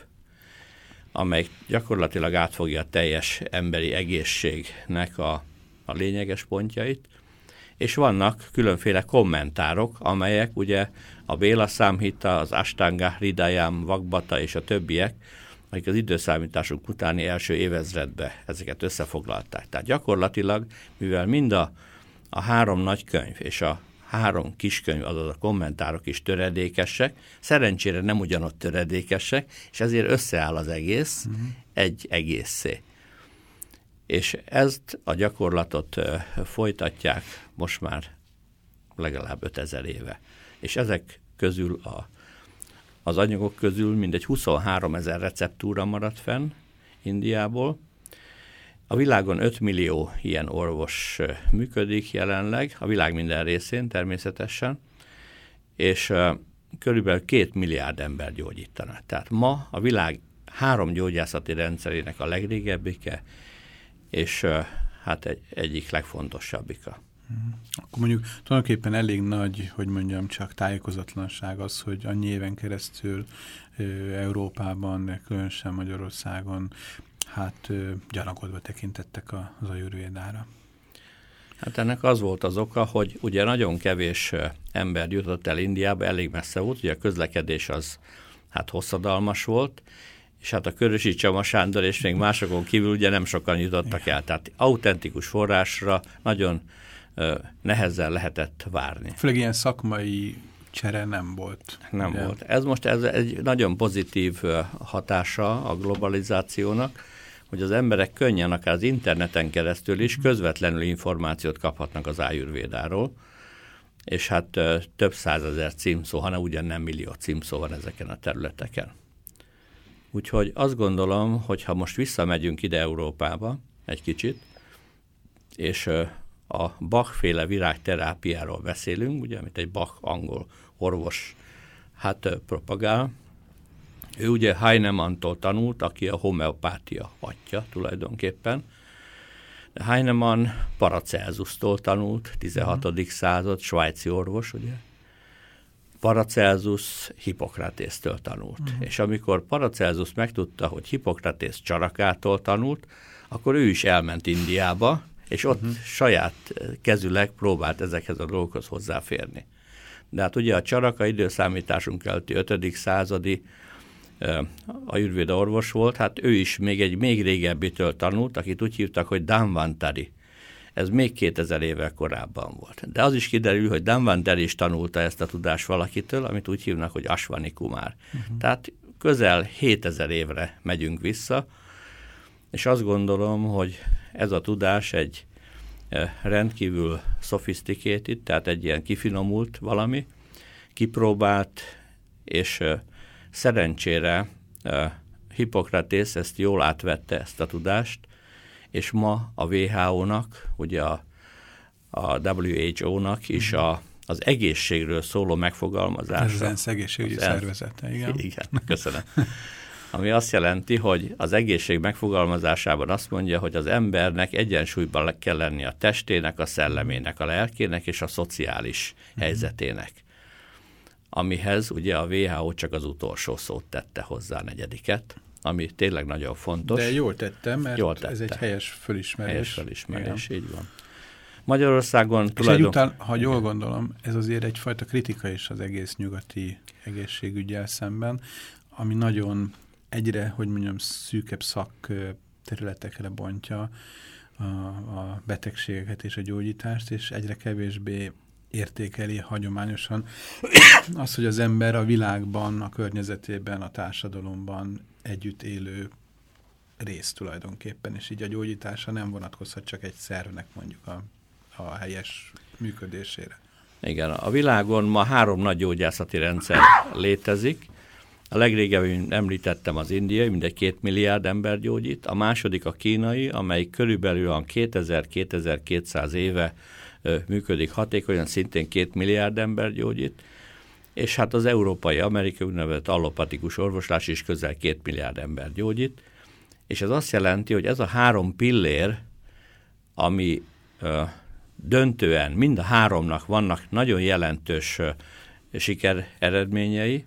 E: amely gyakorlatilag átfogja a teljes emberi egészségnek a, a lényeges pontjait, és vannak különféle kommentárok, amelyek ugye a Béla számhita, az Astanga, Ridayam, Vakbata és a többiek, akik az időszámításunk utáni első évezredbe ezeket összefoglalták. Tehát gyakorlatilag, mivel mind a, a három nagy könyv és a három kiskönyv, azaz a kommentárok is töredékesek, szerencsére nem ugyanott töredékesek, és ezért összeáll az egész uh-huh. egy egészé. És ezt a gyakorlatot folytatják most már legalább 5000 éve és ezek közül a, az anyagok közül mindegy 23 ezer receptúra maradt fenn Indiából. A világon 5 millió ilyen orvos működik jelenleg, a világ minden részén természetesen, és körülbelül két milliárd ember gyógyítanak. Tehát ma a világ három gyógyászati rendszerének a legrégebbike, és hát egy, egyik legfontosabbika.
A: Akkor mondjuk tulajdonképpen elég nagy, hogy mondjam, csak tájékozatlanság az, hogy annyi éven keresztül ö, Európában, különösen Magyarországon, hát ö, gyanakodva tekintettek az ajurvédára.
E: Hát ennek az volt az oka, hogy ugye nagyon kevés ember jutott el Indiába, elég messze volt, ugye a közlekedés az hát hosszadalmas volt, és hát a Körösi Csama Sándor és még másokon kívül ugye nem sokan jutottak el. Tehát autentikus forrásra nagyon nehezen lehetett várni.
A: Főleg ilyen szakmai csere nem volt.
E: Nem ugye? volt. Ez most ez egy nagyon pozitív hatása a globalizációnak, hogy az emberek könnyen akár az interneten keresztül is közvetlenül információt kaphatnak az ájurvédáról, és hát több százezer címszó, hanem ugyan nem millió címszó van ezeken a területeken. Úgyhogy azt gondolom, hogy ha most visszamegyünk ide Európába egy kicsit, és a Bach-féle virágterápiáról beszélünk, ugye, amit egy Bach angol orvos hát propagál. Ő ugye Heinemantól tanult, aki a homeopátia atya tulajdonképpen. De Heinemann Paracelsusztól tanult, 16. Uh-huh. Mhm. század, svájci orvos, ugye. Paracelsus Hippokratésztől tanult. Uh-huh. És amikor Paracelsus megtudta, hogy Hippokratész csarakától tanult, akkor ő is elment Indiába, és ott uh-huh. saját eh, kezüleg próbált ezekhez a dolgokhoz hozzáférni. De hát ugye a csaraka időszámításunk előtti 5. századi eh, a Jürvéda orvos volt, hát ő is még egy még régebbitől tanult, akit úgy hívtak, hogy Danvantari. Ez még 2000 évvel korábban volt. De az is kiderül, hogy Danvantari is tanulta ezt a tudást valakitől, amit úgy hívnak, hogy Asvani Kumár. Uh-huh. Tehát közel 7000 évre megyünk vissza, és azt gondolom, hogy ez a tudás egy eh, rendkívül sophisticated, tehát egy ilyen kifinomult valami, kipróbált, és eh, szerencsére eh, Hippokratész ezt jól átvette, ezt a tudást, és ma a WHO-nak, ugye a, a WHO-nak is mhm. a, az egészségről szóló megfogalmazása. Ez
A: az ENSZ egészségügyi szervezete, igen.
E: Igen, köszönöm. ami azt jelenti, hogy az egészség megfogalmazásában azt mondja, hogy az embernek egyensúlyban kell lenni a testének, a szellemének, a lelkének és a szociális mm. helyzetének. Amihez ugye a WHO csak az utolsó szót tette hozzá a negyediket, ami tényleg nagyon fontos.
A: De jól tettem, mert
E: jól tette.
A: ez egy helyes fölismerés.
E: Helyes fölismerés, Igen. így van. Magyarországon
A: És tulajdon... egyúttal, ha jól gondolom, ez azért egyfajta kritika is az egész nyugati egészségügyel szemben, ami nagyon egyre, hogy mondjam, szűkebb szak területekre bontja a, a betegségeket és a gyógyítást, és egyre kevésbé értékeli hagyományosan az, hogy az ember a világban, a környezetében, a társadalomban együtt élő rész tulajdonképpen, és így a gyógyítása nem vonatkozhat csak egy szervnek mondjuk a, a helyes működésére.
E: Igen, a világon ma három nagy gyógyászati rendszer létezik. A legrégebben említettem az indiai, mindegy két milliárd ember gyógyít. A második a kínai, amely körülbelül 2000-2200 éve működik hatékonyan, szintén két milliárd ember gyógyít, és hát az európai, amerikai úgynevezett allopatikus orvoslás is közel két milliárd ember gyógyít, és ez azt jelenti, hogy ez a három pillér, ami döntően mind a háromnak vannak nagyon jelentős siker eredményei,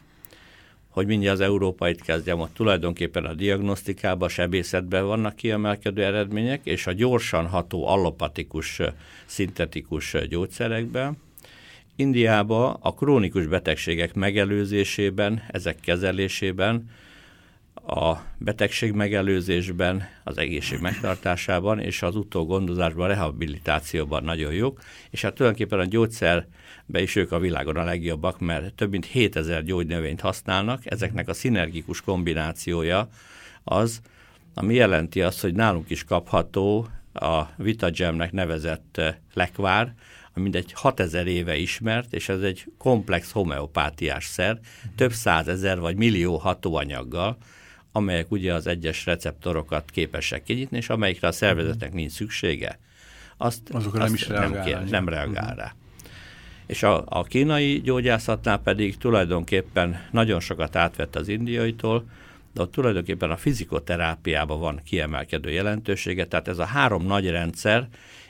E: hogy mindjárt az európait kezdjem, ott tulajdonképpen a diagnosztikában, a sebészetben vannak kiemelkedő eredmények, és a gyorsan ható allopatikus, szintetikus gyógyszerekben. Indiában a krónikus betegségek megelőzésében, ezek kezelésében, a betegség megelőzésben, az egészség megtartásában és az utógondozásban, rehabilitációban nagyon jók, és hát tulajdonképpen a gyógyszer be is ők a világon a legjobbak, mert több mint 7000 gyógynövényt használnak, ezeknek a szinergikus kombinációja az, ami jelenti azt, hogy nálunk is kapható a VitaGemnek nevezett eh, lekvár, mindegy 6000 éve ismert, és ez egy komplex homeopátiás szer, több százezer vagy millió hatóanyaggal, amelyek ugye az egyes receptorokat képesek kinyitni, és amelyikre a szervezetnek nincs szüksége, azt,
A: Azokra
E: azt
A: nem is reagál.
E: Nem, kér, nem reagál rá. És a, a kínai gyógyászatnál pedig tulajdonképpen nagyon sokat átvett az indiaitól, de ott tulajdonképpen a fizikoterápiában van kiemelkedő jelentősége, tehát ez a három nagy rendszer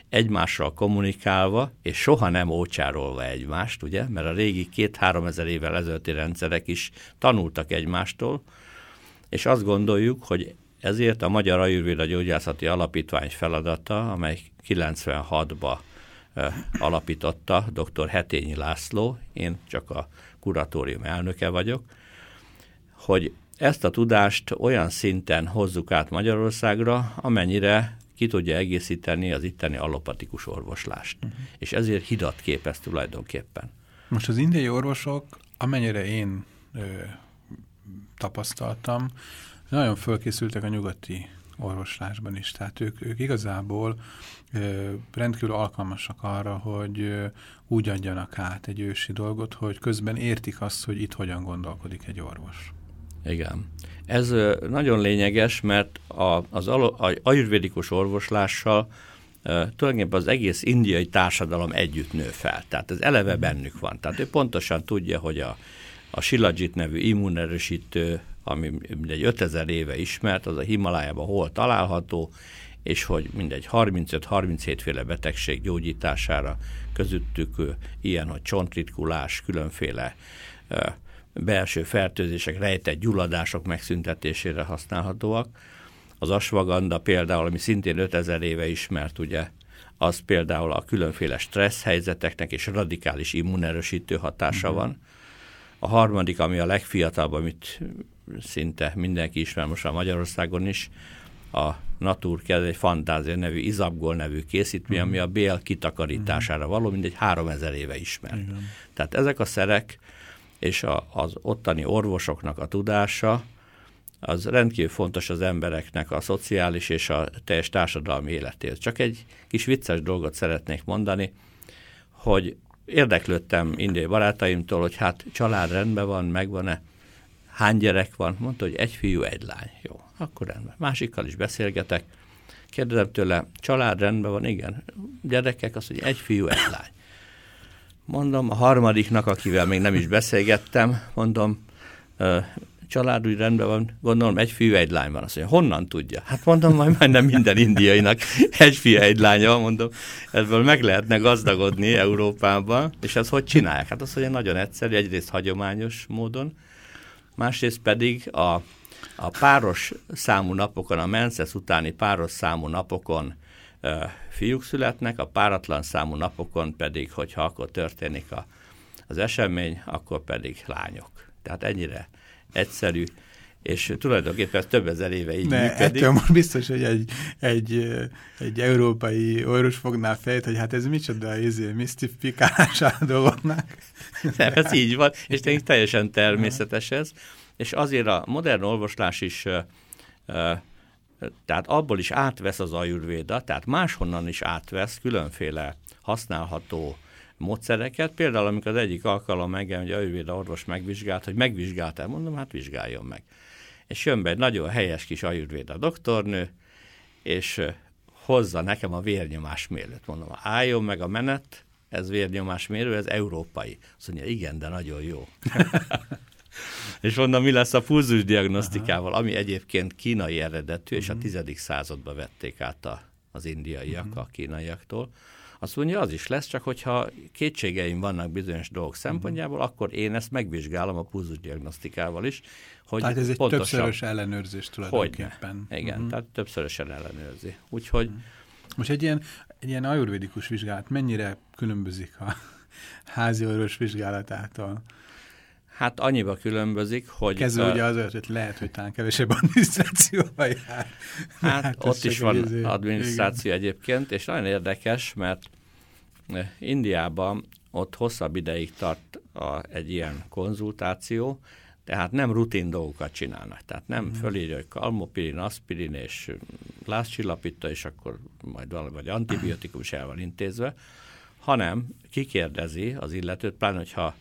E: egymással kommunikálva, és soha nem ócsárolva egymást, ugye, mert a régi két-három ezer évvel ezelőtti rendszerek is tanultak egymástól, és azt gondoljuk, hogy ezért a Magyar Ajurvéda Gyógyászati Alapítvány feladata, amely 96-ba alapította dr. Hetényi László, én csak a kuratórium elnöke vagyok, hogy ezt a tudást olyan szinten hozzuk át Magyarországra, amennyire ki tudja egészíteni az itteni allopatikus orvoslást. Uh-huh. És ezért hidat képez tulajdonképpen.
A: Most az indiai orvosok, amennyire én ö, tapasztaltam, nagyon fölkészültek a nyugati orvoslásban is. Tehát ők, ők igazából ö, rendkívül alkalmasak arra, hogy ö, úgy adjanak át egy ősi dolgot, hogy közben értik azt, hogy itt hogyan gondolkodik egy orvos.
E: Igen. Ez ö, nagyon lényeges, mert a, az ajurvédikus orvoslással Uh, tulajdonképpen az egész indiai társadalom együtt nő fel. Tehát ez eleve bennük van. Tehát ő pontosan tudja, hogy a, a Shilajit nevű immunerősítő ami mindegy 5000 éve ismert, az a Himalájában hol található, és hogy mindegy 35-37 féle betegség gyógyítására közöttük ilyen, hogy csontritkulás, különféle belső fertőzések, rejtett gyulladások megszüntetésére használhatóak. Az asvaganda például, ami szintén 5000 éve ismert, ugye, az például a különféle stressz helyzeteknek és radikális immunerősítő hatása uh-huh. van. A harmadik, ami a legfiatalabb, amit szinte mindenki ismer most a Magyarországon is, a Natur kezd egy fantázia nevű, Izabgol nevű készítmény, uh-huh. ami a bél kitakarítására való, mindegy 3000 éve ismert. Igen. Tehát ezek a szerek és a, az ottani orvosoknak a tudása, az rendkívül fontos az embereknek a szociális és a teljes társadalmi életéhez. Csak egy kis vicces dolgot szeretnék mondani, hogy érdeklődtem indiai barátaimtól, hogy hát család rendben van, megvan-e hány gyerek van? Mondta, hogy egy fiú, egy lány. Jó, akkor rendben. Másikkal is beszélgetek. Kérdezem tőle, család rendben van? Igen. Gyerekek, az, hogy egy fiú, egy lány. Mondom, a harmadiknak, akivel még nem is beszélgettem, mondom, család úgy rendben van, gondolom egy fiú, egy lány van. Azt mondja, honnan tudja? Hát mondom, majd majdnem minden indiainak egy fiú, egy lánya, mondom, ebből meg lehetne gazdagodni Európában, és ezt hogy csinálják? Hát azt mondja, nagyon egyszerű, egyrészt hagyományos módon, másrészt pedig a a páros számú napokon, a menses utáni páros számú napokon fiúk születnek, a páratlan számú napokon pedig, hogyha akkor történik a, az esemény, akkor pedig lányok. Tehát ennyire egyszerű, és tulajdonképpen ez több ezer éve így
A: ne,
E: működik.
A: Ettől most biztos, hogy egy, egy, egy európai orvos fogná fejt, hogy hát ez micsoda izé, misztifikálása a dolgoknak.
E: Nem, ez így van, és tényleg teljesen természetes ez. És azért a modern orvoslás is, tehát abból is átvesz az ajurvéda, tehát máshonnan is átvesz különféle használható módszereket. Például, amikor az egyik alkalom engem, hogy ajurvéda orvos megvizsgált, hogy megvizsgáltál, mondom, hát vizsgáljon meg. És jön be egy nagyon helyes kis ajurvéda doktornő, és hozza nekem a vérnyomásmérőt. Mondom, álljon meg a menet, ez vérnyomásmérő, ez európai. Azt mondja, igen, de nagyon jó. és mondom, mi lesz a pulzus diagnosztikával, ami egyébként kínai eredetű, és a
A: Mhm.
E: tizedik században vették át a, az indiaiak
A: Mhm.
E: a kínaiaktól. Azt mondja, az is lesz, csak hogyha kétségeim vannak bizonyos dolgok szempontjából, akkor én ezt megvizsgálom a pulzus diagnosztikával is, hogy
A: Tehát ez egy
E: pontosan,
A: többszörös ellenőrzés tulajdonképpen.
E: Hogyne. Igen,
A: Mhm.
E: tehát többszörösen ellenőrzi. Úgyhogy
A: Most egy ilyen, egy ilyen ajurvédikus vizsgálat mennyire különbözik a házi orvos vizsgálatától?
E: Hát annyiba különbözik, hogy...
A: Kezdve
E: ö,
A: ugye az, hogy lehet, hogy talán kevesebb adminisztrációval jár.
E: Hát,
A: Hát
E: ott is van
A: izé-
E: adminisztráció egyébként, és nagyon érdekes, mert Indiában ott hosszabb ideig tart a, egy ilyen konzultáció, tehát nem rutin dolgokat csinálnak. Tehát nem mm. fölírja, hogy kalmopirin, aspirin és lázcsillapító, és akkor majd valami, vagy antibiotikus el van intézve, hanem kikérdezi az illetőt, pláne, hogyha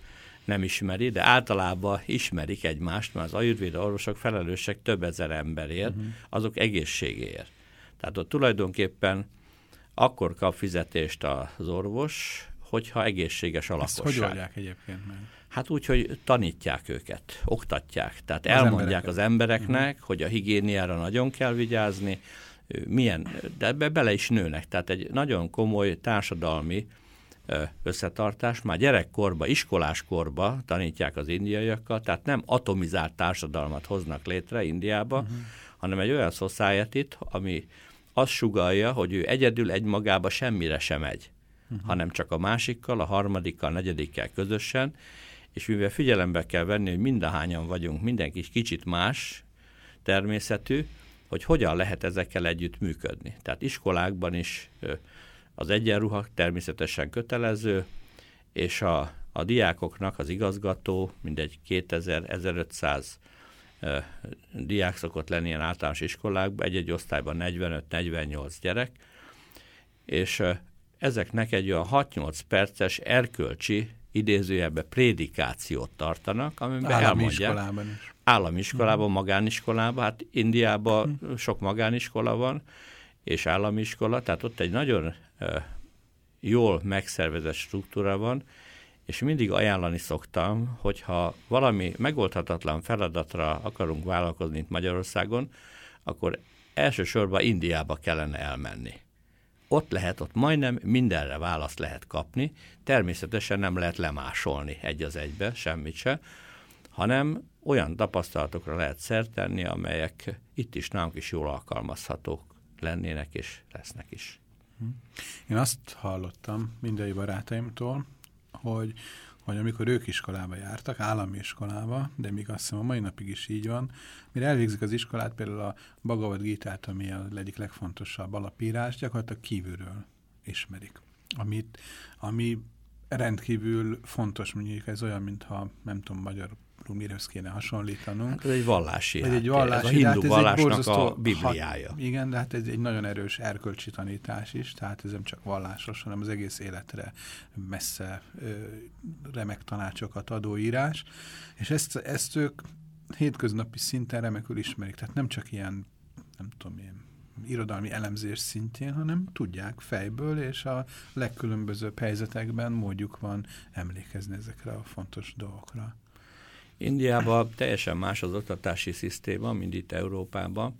E: nem ismeri, de általában ismerik egymást, mert az ajurvéda orvosok felelősek több ezer emberért, uh-huh. azok egészségéért. Tehát ott tulajdonképpen akkor kap fizetést az orvos, hogyha egészséges a
A: Ezt
E: lakosság.
A: hogy oldják egyébként meg?
E: Hát úgy, hogy tanítják őket, oktatják. Tehát
A: Az
E: elmondják
A: embereket.
E: az embereknek, uh-huh. hogy a higiéniára nagyon kell vigyázni, milyen, de ebbe bele is nőnek. Tehát egy nagyon komoly társadalmi összetartás, már gyerekkorba, iskoláskorba tanítják az indiaiakkal, tehát nem atomizált társadalmat hoznak létre Indiába, uh-huh. hanem egy olyan society ami azt sugalja, hogy ő egyedül egymagába semmire sem megy, uh-huh. hanem csak a másikkal, a harmadikkal, a negyedikkel közösen, és mivel figyelembe kell venni, hogy mindahányan vagyunk, mindenki kicsit más természetű, hogy hogyan lehet ezekkel együtt működni. Tehát iskolákban is az egyenruha természetesen kötelező, és a, a diákoknak az igazgató mindegy 2000-1500 ö, diák szokott lenni ilyen általános iskolákban, egy-egy osztályban 45-48 gyerek, és ö, ezeknek egy olyan 6-8 perces erkölcsi idézőjelbe prédikációt tartanak, amiben
A: Állami
E: elmondják.
A: iskolában is.
E: Állami iskolában, magániskolában, hát Indiában sok magániskola van, és állami iskola, tehát ott egy nagyon jól megszervezett struktúra van, és mindig ajánlani szoktam, hogyha valami megoldhatatlan feladatra akarunk vállalkozni itt Magyarországon, akkor elsősorban Indiába kellene elmenni. Ott lehet, ott majdnem mindenre választ lehet kapni, természetesen nem lehet lemásolni egy az egybe, semmit se, hanem olyan tapasztalatokra lehet szert tenni, amelyek itt is nálunk is jól alkalmazhatók lennének és lesznek is.
A: Én azt hallottam mindei barátaimtól, hogy, hogy amikor ők iskolába jártak, állami iskolába, de még azt hiszem a mai napig is így van, mire elvégzik az iskolát, például a Bhagavad Gita-t, ami a egyik legfontosabb alapírás, gyakorlatilag kívülről ismerik. Amit, ami rendkívül fontos, mondjuk ez olyan, mintha nem tudom, magyar mirehez kéne hasonlítanunk.
E: Hát ez egy vallási
A: Ez egy vallási,
E: ez a
A: hát
E: hindu
A: egy
E: vallásnak
A: borzasztó
E: a bibliája.
A: Hat, igen, de hát ez egy nagyon erős erkölcsi tanítás is, tehát ez nem csak vallásos, hanem az egész életre messze ö, remek tanácsokat adó írás, és ezt, ezt ők hétköznapi szinten remekül ismerik, tehát nem csak ilyen, nem tudom, ilyen irodalmi elemzés szintjén, hanem tudják fejből, és a legkülönbözőbb helyzetekben módjuk van emlékezni ezekre a fontos dolgokra.
E: Indiában teljesen más az oktatási szisztéma, mint itt Európában.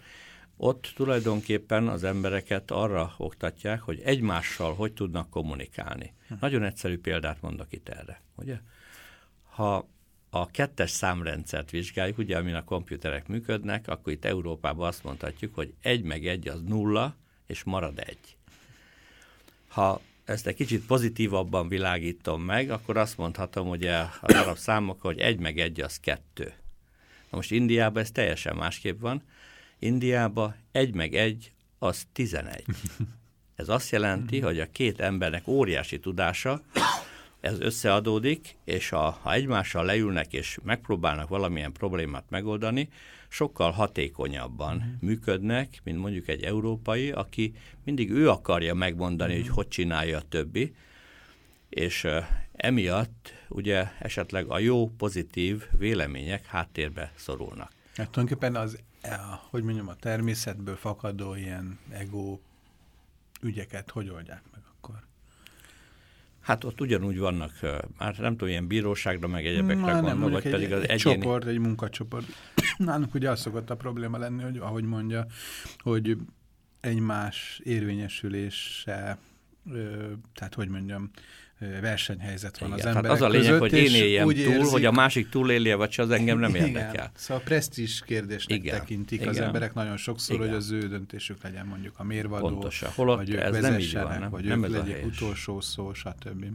E: Ott tulajdonképpen az embereket arra oktatják, hogy egymással hogy tudnak kommunikálni. Hm. Nagyon egyszerű példát mondok itt erre. Ugye? Ha a kettes számrendszert vizsgáljuk, ugye amin a komputerek működnek, akkor itt Európában azt mondhatjuk, hogy egy meg egy az nulla, és marad egy. Ha ezt egy kicsit pozitívabban világítom meg, akkor azt mondhatom, hogy a arab számok, hogy egy meg egy az kettő. Na most Indiában ez teljesen másképp van. Indiában egy meg egy az tizenegy. Ez azt jelenti, hogy a két embernek óriási tudása, ez összeadódik, és ha, ha egymással leülnek és megpróbálnak valamilyen problémát megoldani, sokkal hatékonyabban uh-huh. működnek, mint mondjuk egy európai, aki mindig ő akarja megmondani, uh-huh. hogy hogy csinálja a többi, és uh, emiatt ugye esetleg a jó, pozitív vélemények háttérbe szorulnak.
A: Hát tulajdonképpen az, hogy mondjam, a természetből fakadó ilyen ego ügyeket hogy oldják meg?
E: Hát ott ugyanúgy vannak, már nem tudom, ilyen bíróságra, meg egyebekre gondol,
A: nem,
E: vagy
A: egy,
E: pedig az
A: egy
E: egyéni...
A: csoport, egy munkacsoport. Nálunk ugye az szokott a probléma lenni, hogy ahogy mondja, hogy egymás érvényesülése, tehát hogy mondjam, versenyhelyzet van Igen, az emberek
E: az a lényeg,
A: között,
E: hogy én éljem túl,
A: érzik,
E: hogy a másik túlélje, vagy se, az engem nem
A: Igen,
E: érdekel.
A: Szóval presztis kérdésnek Igen, tekintik Igen. az emberek nagyon sokszor, Igen. hogy az ő döntésük legyen mondjuk a mérvadó,
E: Pontosan. Holott
A: vagy ők
E: ez nem így van, nem?
A: vagy
E: nem
A: ők legyek utolsó szó, stb.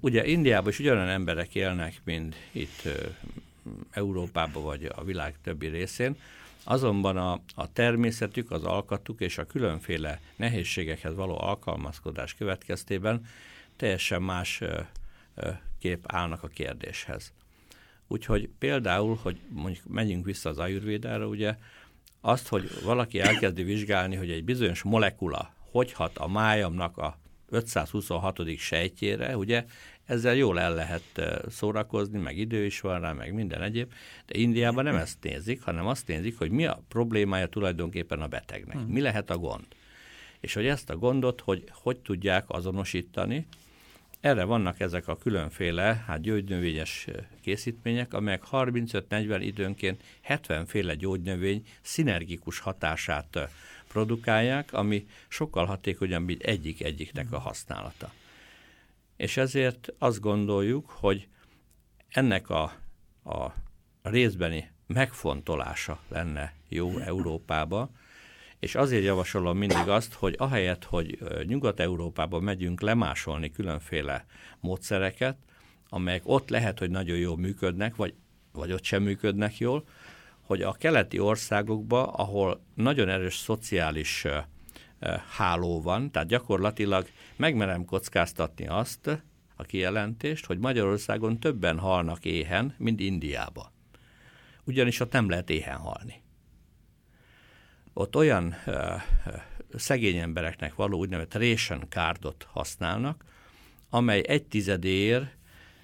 E: Ugye Indiában is ugyanolyan emberek élnek, mint itt Európában, vagy a világ többi részén, Azonban a, a természetük, az alkatuk és a különféle nehézségekhez való alkalmazkodás következtében teljesen más ö, ö, kép állnak a kérdéshez. Úgyhogy például, hogy mondjuk menjünk vissza az ajurvédára, ugye azt, hogy valaki elkezdi vizsgálni, hogy egy bizonyos molekula hogy hat a májamnak a 526. sejtjére, ugye ezzel jól el lehet szórakozni, meg idő is van rá, meg minden egyéb, de Indiában nem ezt nézik, hanem azt nézik, hogy mi a problémája tulajdonképpen a betegnek, hmm. mi lehet a gond. És hogy ezt a gondot, hogy hogy tudják azonosítani, erre vannak ezek a különféle hát gyógynövényes készítmények, amelyek 35-40 időnként 70 féle gyógynövény szinergikus hatását produkálják, ami sokkal hatékonyabb, mint egyik-egyiknek a használata. És ezért azt gondoljuk, hogy ennek a, a részbeni megfontolása lenne jó Európába, és azért javasolom mindig azt, hogy ahelyett, hogy Nyugat-Európába megyünk lemásolni különféle módszereket, amelyek ott lehet, hogy nagyon jól működnek, vagy, vagy ott sem működnek jól, hogy a keleti országokba, ahol nagyon erős szociális háló van, tehát gyakorlatilag megmerem kockáztatni azt, a kijelentést, hogy Magyarországon többen halnak éhen, mint Indiába. Ugyanis ott nem lehet éhen halni. Ott olyan ö, szegény embereknek való úgynevezett ration cardot használnak, amely egy tizedéért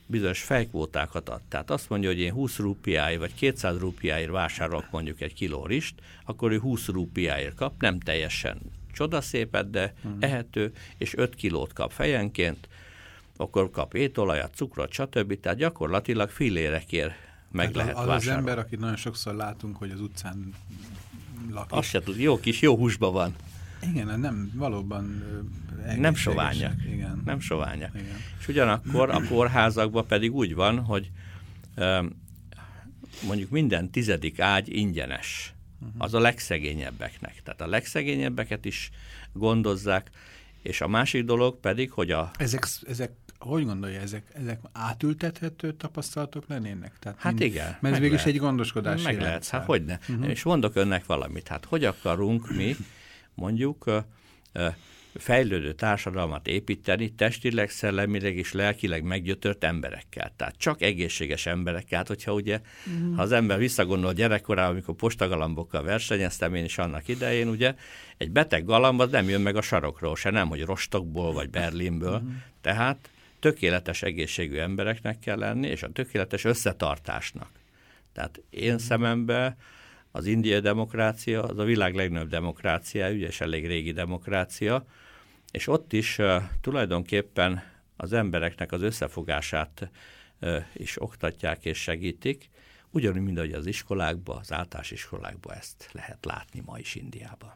E: bizonyos fejkvótákat ad. Tehát azt mondja, hogy én 20 rúpiáért vagy 200 rúpiáért vásárolok mondjuk egy kiló rist, akkor ő 20 rúpiáért kap, nem teljesen csodaszépet, de hmm. ehető, és 5 kilót kap fejenként, akkor kap étolajat, cukrot, stb. Tehát gyakorlatilag filérekért meg Tehát lehet
A: az,
E: vásárolni.
A: az ember, akit nagyon sokszor látunk, hogy az utcán lakik.
E: Azt se tud, jó kis, jó húsba van.
A: Igen, nem, valóban
E: Nem soványak. Igen. Nem soványak. Igen. És ugyanakkor a kórházakban pedig úgy van, hogy mondjuk minden tizedik ágy ingyenes. Uh-huh. Az a legszegényebbeknek. Tehát a legszegényebbeket is gondozzák, és a másik dolog pedig, hogy a...
A: Ezek, ezek hogy gondolja, ezek, ezek átültethető tapasztalatok lennének? Tehát
E: hát mind, igen.
A: Mert ez végül egy gondoskodási
E: Meg lehet, hát hogy ne. Uh-huh. És mondok önnek valamit, hát hogy akarunk mi mondjuk uh, uh, fejlődő társadalmat építeni testileg, szellemileg és lelkileg meggyötört emberekkel. Tehát csak egészséges emberekkel. Hát, hogyha ugye, uh-huh. ha az ember visszagondol gyerekkorában, amikor postagalambokkal versenyeztem én is annak idején, ugye, egy beteg galamb az nem jön meg a sarokról se, nem, hogy Rostokból vagy Berlinből. Uh-huh. Tehát tökéletes egészségű embereknek kell lenni, és a tökéletes összetartásnak. Tehát én szemembe az indiai demokrácia az a világ legnagyobb demokrácia, ügyes elég régi demokrácia, és ott is tulajdonképpen az embereknek az összefogását is oktatják és segítik, ugyanúgy, mint ahogy az iskolákba, az általános iskolákba ezt lehet látni ma is Indiában.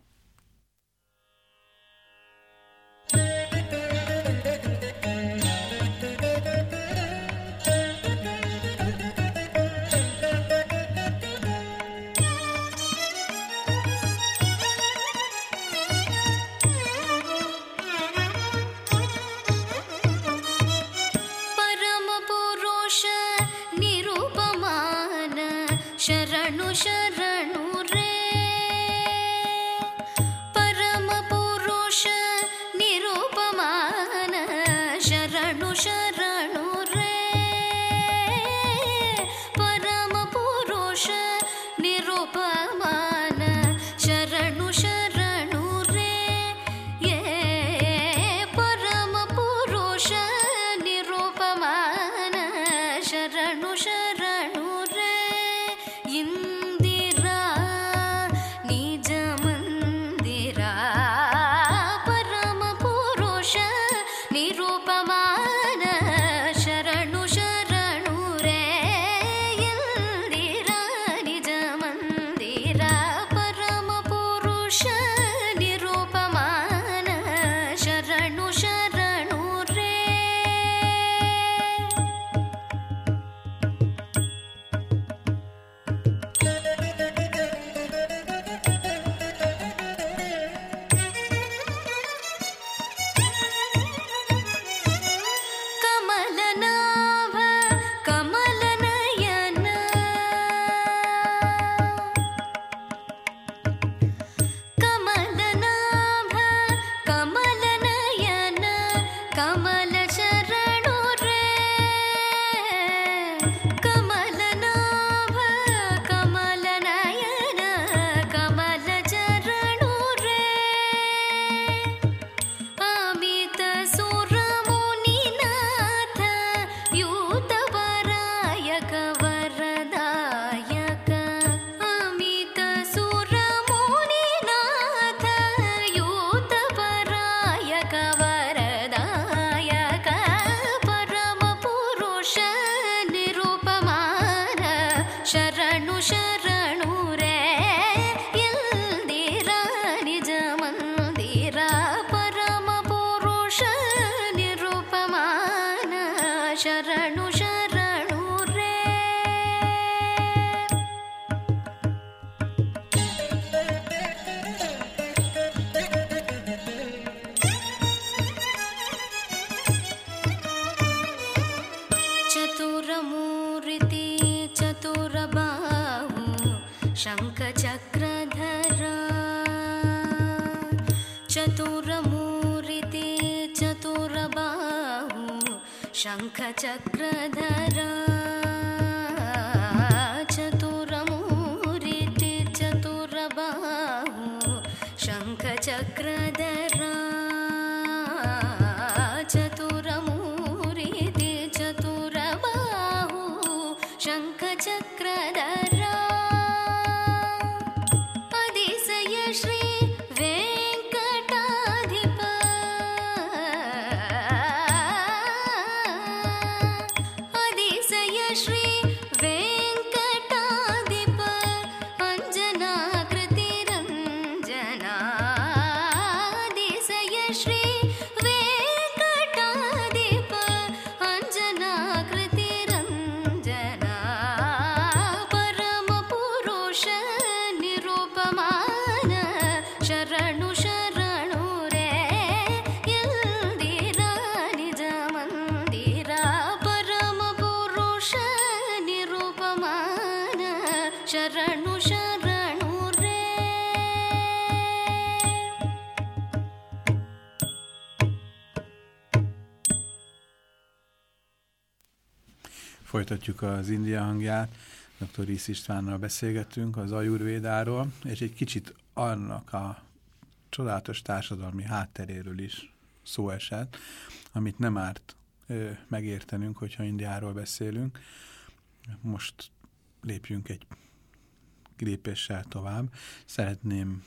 F: ಶರಣು ಶರಣು ರೇ
A: Folytatjuk az India hangját. Dr. Rész Istvánnal beszélgettünk az ajurvédáról, és egy kicsit annak a csodálatos társadalmi hátteréről is szó esett, amit nem árt ö, megértenünk, hogyha Indiáról beszélünk. Most lépjünk egy lépéssel tovább. Szeretném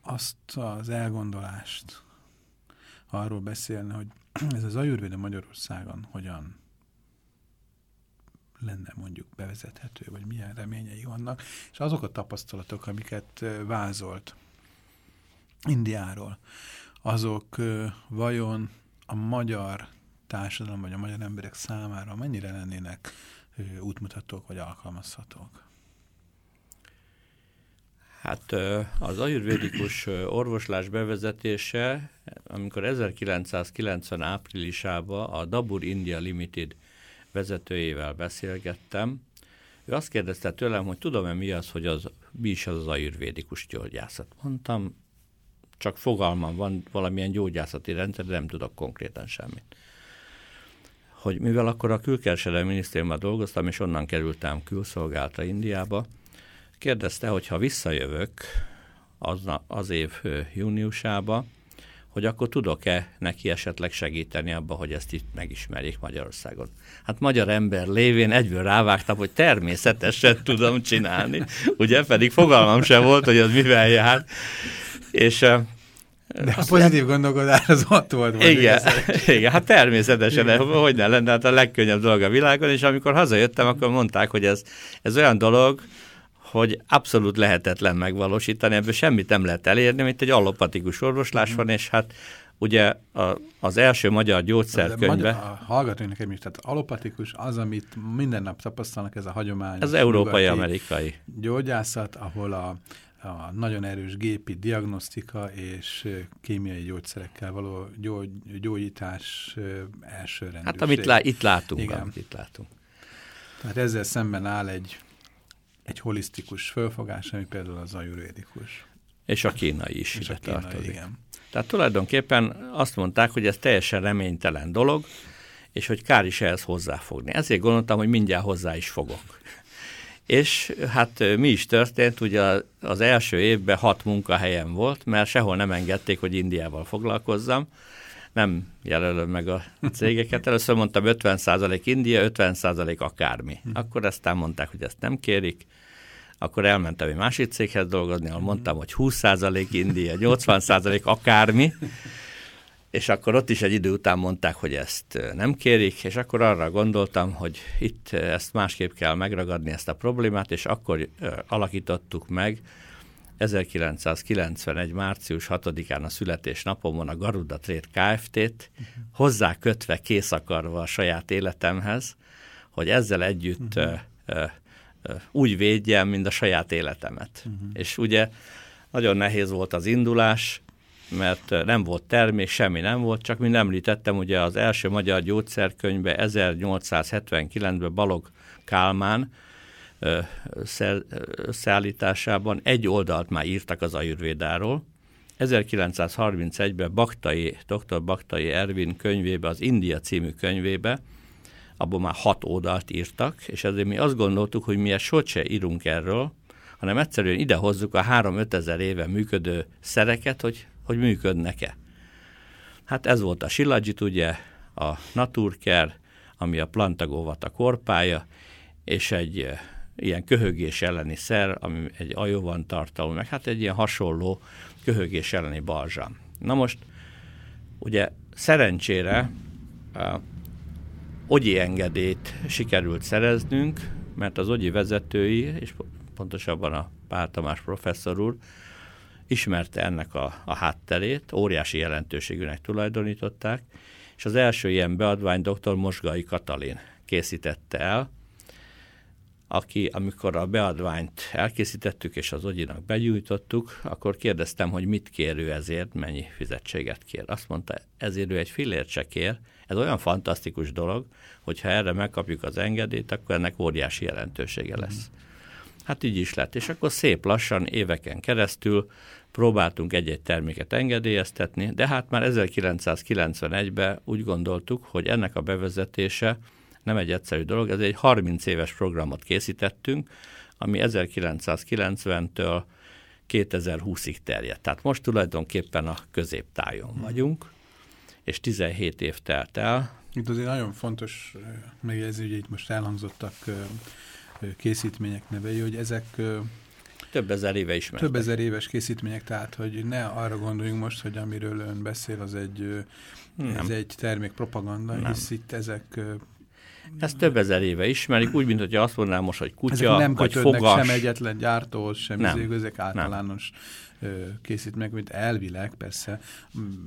A: azt az elgondolást arról beszélni, hogy ez az ajurvéda Magyarországon hogyan lenne mondjuk bevezethető, vagy milyen reményei vannak, és azok a tapasztalatok, amiket vázolt Indiáról, azok vajon a magyar társadalom, vagy a magyar emberek számára mennyire lennének útmutatók, vagy alkalmazhatók?
E: Hát az ajurvédikus orvoslás bevezetése, amikor 1990 áprilisában a Dabur India Limited vezetőjével beszélgettem, Ő azt kérdezte tőlem, hogy tudom-e mi az, hogy az, mi is az az ajurvédikus gyógyászat. Mondtam, csak fogalmam van valamilyen gyógyászati rendszer, de nem tudok konkrétan semmit. Hogy mivel akkor a külkereskedelmi minisztériumban dolgoztam, és onnan kerültem külszolgálta Indiába, kérdezte, hogy ha visszajövök az, az év júniusába, hogy akkor tudok-e neki esetleg segíteni abba, hogy ezt itt megismerjék Magyarországon. Hát magyar ember lévén egyből rávágtam, hogy természetesen tudom csinálni, ugye, pedig fogalmam sem volt, hogy az mivel jár. És
A: De a pozitív gondolkodás az ott volt.
E: igen, igen, hát természetesen, igen. hogy ne lenne, hát a legkönnyebb dolog a világon, és amikor hazajöttem, akkor mondták, hogy ez, ez olyan dolog, hogy abszolút lehetetlen megvalósítani, ebből semmit nem lehet elérni, mint egy allopatikus orvoslás van, és hát ugye a, az első magyar gyógyszerkönyve,
A: magyar- A hallgatóink nekem is, tehát alopatikus az, amit minden nap tapasztalnak, ez a hagyományos.
E: ez európai-amerikai.
A: Gyógyászat, ahol a, a nagyon erős gépi diagnosztika és kémiai gyógyszerekkel való gyógy, gyógyítás ö, elsőrendűség.
E: Hát amit lá, itt látunk,
A: Igen.
E: amit itt látunk.
A: Tehát ezzel szemben áll egy, egy holisztikus fölfogás, ami például az ajurvédikus.
E: És a kínai is
A: És
E: ide
A: a kínai,
E: tartozik.
A: igen.
E: Tehát tulajdonképpen azt mondták, hogy ez teljesen reménytelen dolog, és hogy kár is ehhez hozzáfogni. Ezért gondoltam, hogy mindjárt hozzá is fogok. És hát mi is történt, ugye az első évben hat munkahelyem volt, mert sehol nem engedték, hogy Indiával foglalkozzam. Nem jelölöm meg a cégeket. Először mondtam 50% India, 50% akármi. Akkor aztán mondták, hogy ezt nem kérik. Akkor elmentem egy másik céghez dolgozni, ahol mondtam, hogy 20% India, 80% akármi, és akkor ott is egy idő után mondták, hogy ezt nem kérik, és akkor arra gondoltam, hogy itt ezt másképp kell megragadni, ezt a problémát, és akkor alakítottuk meg 1991. március 6-án a születésnapomon a Garuda Trade Kft-t, hozzá kötve, kész akarva a saját életemhez, hogy ezzel együtt ö, ö, ö, úgy védjem, mint a saját életemet. És ugye nagyon nehéz volt az indulás, mert nem volt termék, semmi nem volt, csak mint említettem, ugye az első magyar gyógyszerkönyvbe 1879-ben Balog Kálmán összeállításában egy oldalt már írtak az ajurvédáról. 1931-ben Baktai, dr. Baktai Ervin könyvébe, az India című könyvébe, abban már hat oldalt írtak, és ezért mi azt gondoltuk, hogy mi ezt sose írunk erről, hanem egyszerűen ide hozzuk a 3-5 ezer éve működő szereket, hogy, hogy működnek-e. Hát ez volt a Silajit, ugye, a Naturker, ami a Plantagóvat a korpája, és egy ilyen köhögés elleni szer, ami egy ajóvan tartalmú, meg hát egy ilyen hasonló köhögés elleni balzsam. Na most, ugye szerencsére ogyi engedélyt sikerült szereznünk, mert az ogyi vezetői, és pontosabban a Pál Tamás professzor úr, ismerte ennek a, a hátterét, óriási jelentőségűnek tulajdonították, és az első ilyen beadvány dr. Mosgai Katalin készítette el, aki, amikor a beadványt elkészítettük és az ogyinak begyújtottuk, akkor kérdeztem, hogy mit kér ő ezért, mennyi fizetséget kér. Azt mondta, ezért ő egy fillért se kér. Ez olyan fantasztikus dolog, hogy ha erre megkapjuk az engedélyt, akkor ennek óriási jelentősége lesz. Hát így is lett. És akkor szép lassan, éveken keresztül próbáltunk egy-egy terméket engedélyeztetni, de hát már 1991-ben úgy gondoltuk, hogy ennek a bevezetése nem egy egyszerű dolog, ez egy 30 éves programot készítettünk, ami 1990-től 2020-ig terjed. Tehát most tulajdonképpen a középtájon vagyunk, és 17 év telt el.
A: Itt azért nagyon fontos ö, megjegyezni, hogy itt most elhangzottak ö, ö, készítmények nevei, hogy ezek
E: Több ezer éve ismertek.
A: több ezer éves készítmények, tehát hogy ne arra gondoljunk most, hogy amiről ön beszél, az egy,
E: Nem.
A: ez egy termék propaganda,
E: Nem.
A: hisz itt ezek,
E: Ezt több ezer éve ismerik, úgy, mint hogyha azt mondanám most, hogy
A: ezek
E: kutya,
A: nem
E: vagy fogas.
A: sem egyetlen gyártóhoz, sem
E: Nem.
A: ezek általános ö, készítmények, mint elvileg persze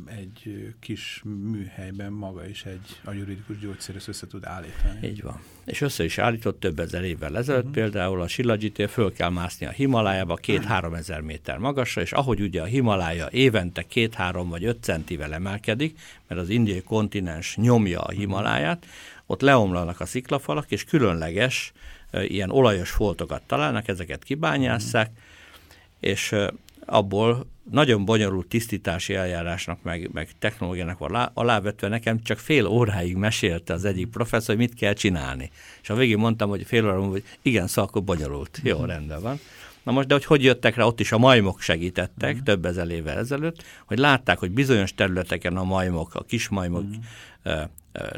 A: egy kis műhelyben maga is egy ajuridikus gyógyszeres össze tud állítani.
E: Így van. És össze is állított több ezer évvel ezelőtt, uh-huh. például a Silajitől föl kell mászni a Himalájába két-három ezer méter magasra, és ahogy ugye a Himalája évente két-három vagy öt centivel emelkedik, mert az indiai kontinens nyomja a Himaláját, ott leomlanak a sziklafalak, és különleges ilyen olajos foltokat találnak, ezeket kibányásszák, és abból nagyon bonyolult tisztítási eljárásnak, meg, meg technológiának alá- alávetve, nekem csak fél óráig mesélte az egyik professzor, hogy mit kell csinálni. És a végén mondtam, hogy fél óra, hogy igen, szóval akkor bonyolult. Jó, rendben van. Na most, de hogy hogy jöttek rá, ott is a majmok segítettek, mm. több ezer évvel ezelőtt, hogy látták, hogy bizonyos területeken a majmok, a kis majmok mm.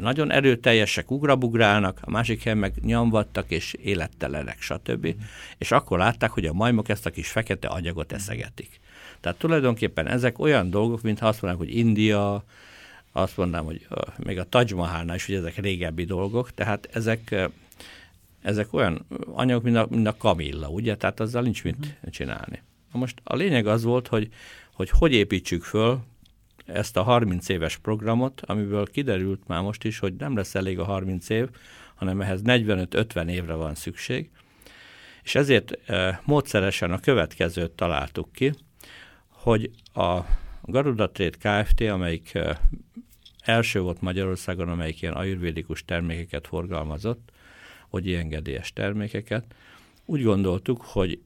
E: Nagyon erőteljesek, ugrabugrálnak, a másik helyen meg nyomvattak és élettelenek, stb. Mm. És akkor látták, hogy a majmok ezt a kis fekete agyagot eszegetik. Tehát tulajdonképpen ezek olyan dolgok, mintha azt mondanák, hogy India, azt mondanám, hogy még a Taj Mahalnál is, hogy ezek régebbi dolgok, tehát ezek ezek olyan anyagok, mint a, mint a kamilla, ugye? Tehát azzal nincs mit csinálni. Na most a lényeg az volt, hogy, hogy hogy építsük föl ezt a 30 éves programot, amiből kiderült már most is, hogy nem lesz elég a 30 év, hanem ehhez 45-50 évre van szükség. És ezért e, módszeresen a következőt találtuk ki, hogy a Garuda Trade Kft., amelyik e, első volt Magyarországon, amelyik ilyen ajurvédikus termékeket forgalmazott, hogy engedélyes termékeket. Úgy gondoltuk, hogy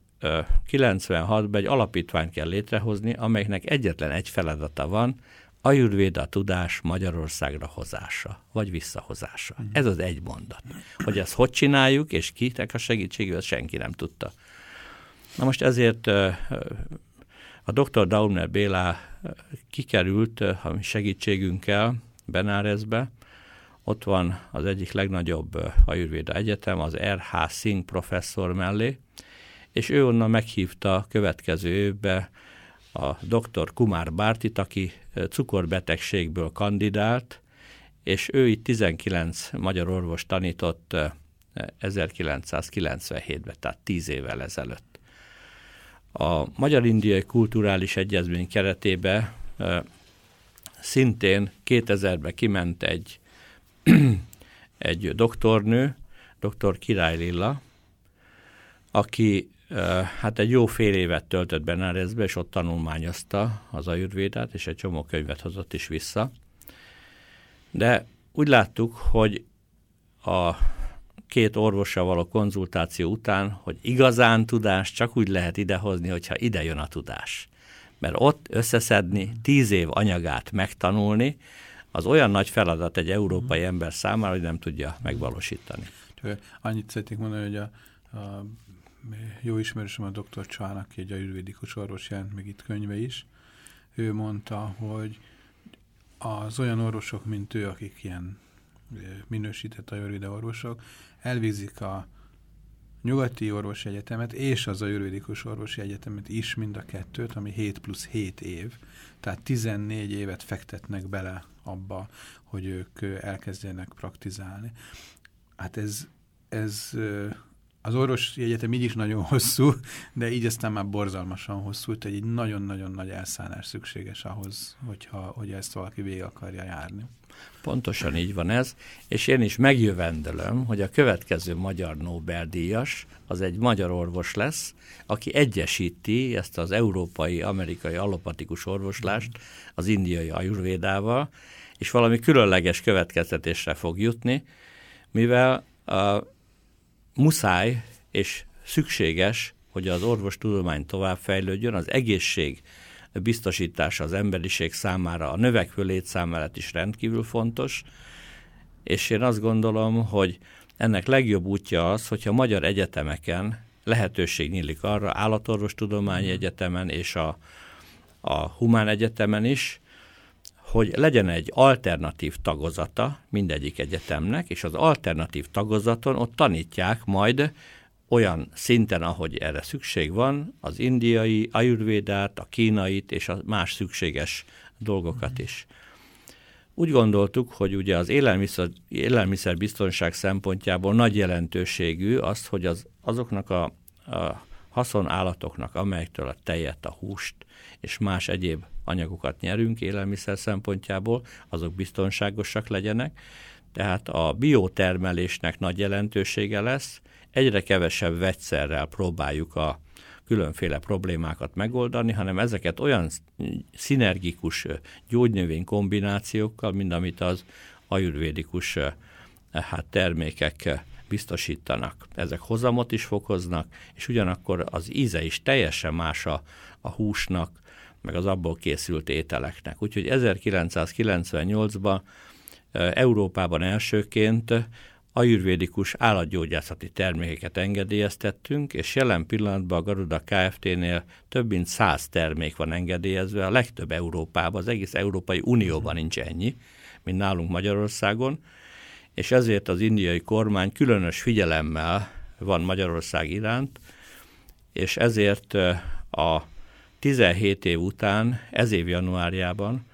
E: 96-ban egy alapítványt kell létrehozni, amelynek egyetlen egy feladata van, Ajurvéda tudás Magyarországra hozása, vagy visszahozása. Mm. Ez az egy mondat. Hogy ezt hogy csináljuk, és kinek a segítségével senki nem tudta. Na most ezért a dr. Dauner Béla kikerült a segítségünkkel Benárezbe, ott van az egyik legnagyobb Ajurvéda Egyetem, az R.H. Singh professzor mellé, és ő onnan meghívta a következő évbe a dr. Kumar Bártit, aki cukorbetegségből kandidált, és ő itt 19 magyar orvos tanított 1997-ben, tehát 10 évvel ezelőtt. A Magyar-Indiai Kulturális Egyezmény keretében szintén 2000-ben kiment egy egy doktornő, dr. Király Lilla, aki hát egy jó fél évet töltött Benárezbe, és ott tanulmányozta az ajurvédát, és egy csomó könyvet hozott is vissza. De úgy láttuk, hogy a két orvossal való konzultáció után, hogy igazán tudás csak úgy lehet idehozni, hogyha ide jön a tudás. Mert ott összeszedni, tíz év anyagát megtanulni, az olyan nagy feladat egy európai ember számára, hogy nem tudja megvalósítani.
A: Annyit szeretnék mondani, hogy a, a jó ismerősöm a dr. Csán, aki egy ajurvédikus orvos jelent meg itt könyve is, ő mondta, hogy az olyan orvosok, mint ő, akik ilyen minősített ajurvéda orvosok, elvégzik a nyugati orvosi egyetemet és az ajurvédikus orvosi egyetemet is, mind a kettőt, ami 7 plusz 7 év, tehát 14 évet fektetnek bele abba, hogy ők elkezdjenek praktizálni. Hát ez, ez az orvosi egyetem így is nagyon hosszú, de így aztán már borzalmasan hosszú, tehát egy nagyon-nagyon nagy elszállás szükséges ahhoz, hogyha, hogy ezt valaki végig akarja járni.
E: Pontosan így van ez, és én is megjövendelem, hogy a következő magyar Nobel-díjas az egy magyar orvos lesz, aki egyesíti ezt az európai, amerikai allopatikus orvoslást az indiai ajurvédával, és valami különleges következtetésre fog jutni, mivel a, muszáj és szükséges, hogy az orvostudomány továbbfejlődjön, az egészség biztosítása az emberiség számára, a növekvő létszám mellett is rendkívül fontos, és én azt gondolom, hogy ennek legjobb útja az, hogyha magyar egyetemeken lehetőség nyílik arra, állatorvostudományi egyetemen és a, a humán egyetemen is, hogy legyen egy alternatív tagozata mindegyik egyetemnek, és az alternatív tagozaton ott tanítják majd olyan szinten, ahogy erre szükség van, az indiai, ajurvédát, a kínait és a más szükséges dolgokat is. Úgy gondoltuk, hogy ugye az élelmiszer, élelmiszerbiztonság szempontjából nagy jelentőségű az, hogy az, azoknak a, a haszonállatoknak, amelyektől a tejet, a húst és más egyéb anyagokat nyerünk élelmiszer szempontjából, azok biztonságosak legyenek. Tehát a biotermelésnek nagy jelentősége lesz, egyre kevesebb vegyszerrel próbáljuk a különféle problémákat megoldani, hanem ezeket olyan szinergikus gyógynövény kombinációkkal, mint amit az ajurvédikus hát termékek biztosítanak. Ezek hozamot is fokoznak, és ugyanakkor az íze is teljesen más a, a húsnak, meg az abból készült ételeknek. Úgyhogy 1998-ban Európában elsőként ajurvédikus állatgyógyászati termékeket engedélyeztettünk, és jelen pillanatban a Garuda Kft-nél több mint száz termék van engedélyezve, a legtöbb Európában, az egész Európai Unióban nincs ennyi, mint nálunk Magyarországon, és ezért az indiai kormány különös figyelemmel van Magyarország iránt, és ezért a 17 év után, ez év januárjában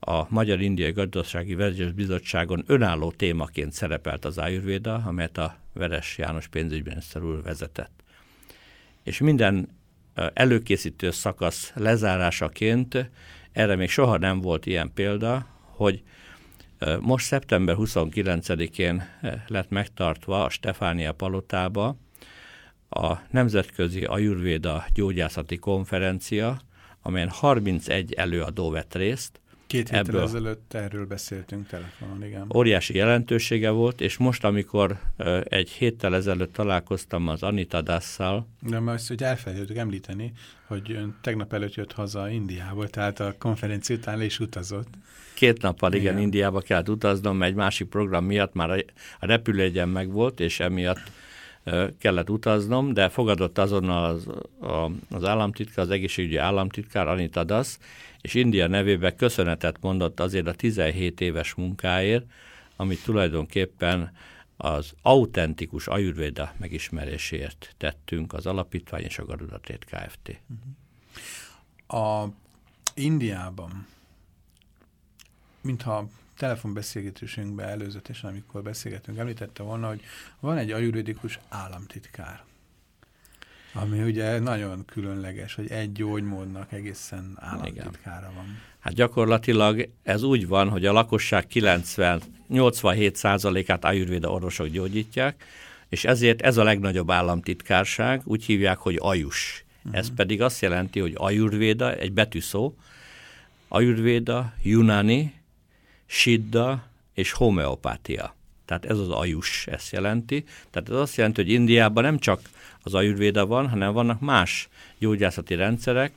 E: a Magyar-Indiai Gazdasági Vezetős Bizottságon önálló témaként szerepelt az Ayurveda, amelyet a Veres János pénzügyminiszter úr vezetett. És minden előkészítő szakasz lezárásaként, erre még soha nem volt ilyen példa, hogy most szeptember 29-én lett megtartva a Stefánia palotába a Nemzetközi Ayurvéda Gyógyászati Konferencia, amelyen 31 előadó vett részt,
A: Két héttel Ebből ezelőtt erről beszéltünk telefonon, igen.
E: Óriási jelentősége volt, és most, amikor egy héttel ezelőtt találkoztam az Anita Dasszal.
A: De azt, hogy elfelejtettük említeni, hogy ön tegnap előtt jött haza Indiából, tehát a konferencia után is utazott.
E: Két nappal, igen, igen, Indiába kellett utaznom, mert egy másik program miatt már a, repülőgyen meg volt, és emiatt kellett utaznom, de fogadott azonnal az, a, az államtitkár, az egészségügyi államtitkár Anita Das, és India nevében köszönetet mondott azért a 17 éves munkáért, amit tulajdonképpen az autentikus ajurvéda megismeréséért tettünk az alapítvány és a Garudatét Kft.
A: A Indiában, mintha telefonbeszélgetésünkben előzetesen, amikor beszélgetünk, említette volna, hogy van egy ajurvédikus államtitkár. Ami ugye nagyon különleges, hogy egy gyógymódnak egészen államtitkára van.
E: Hát gyakorlatilag ez úgy van, hogy a lakosság 90-87%-át ajurvéda orvosok gyógyítják, és ezért ez a legnagyobb államtitkárság, úgy hívják, hogy ajus. Uh-huh. Ez pedig azt jelenti, hogy ajurvéda, egy betűszó, ajurvéda, junani, siddha és homeopátia. Tehát ez az ajus, ezt jelenti. Tehát ez azt jelenti, hogy Indiában nem csak az ajurvéda van, hanem vannak más gyógyászati rendszerek,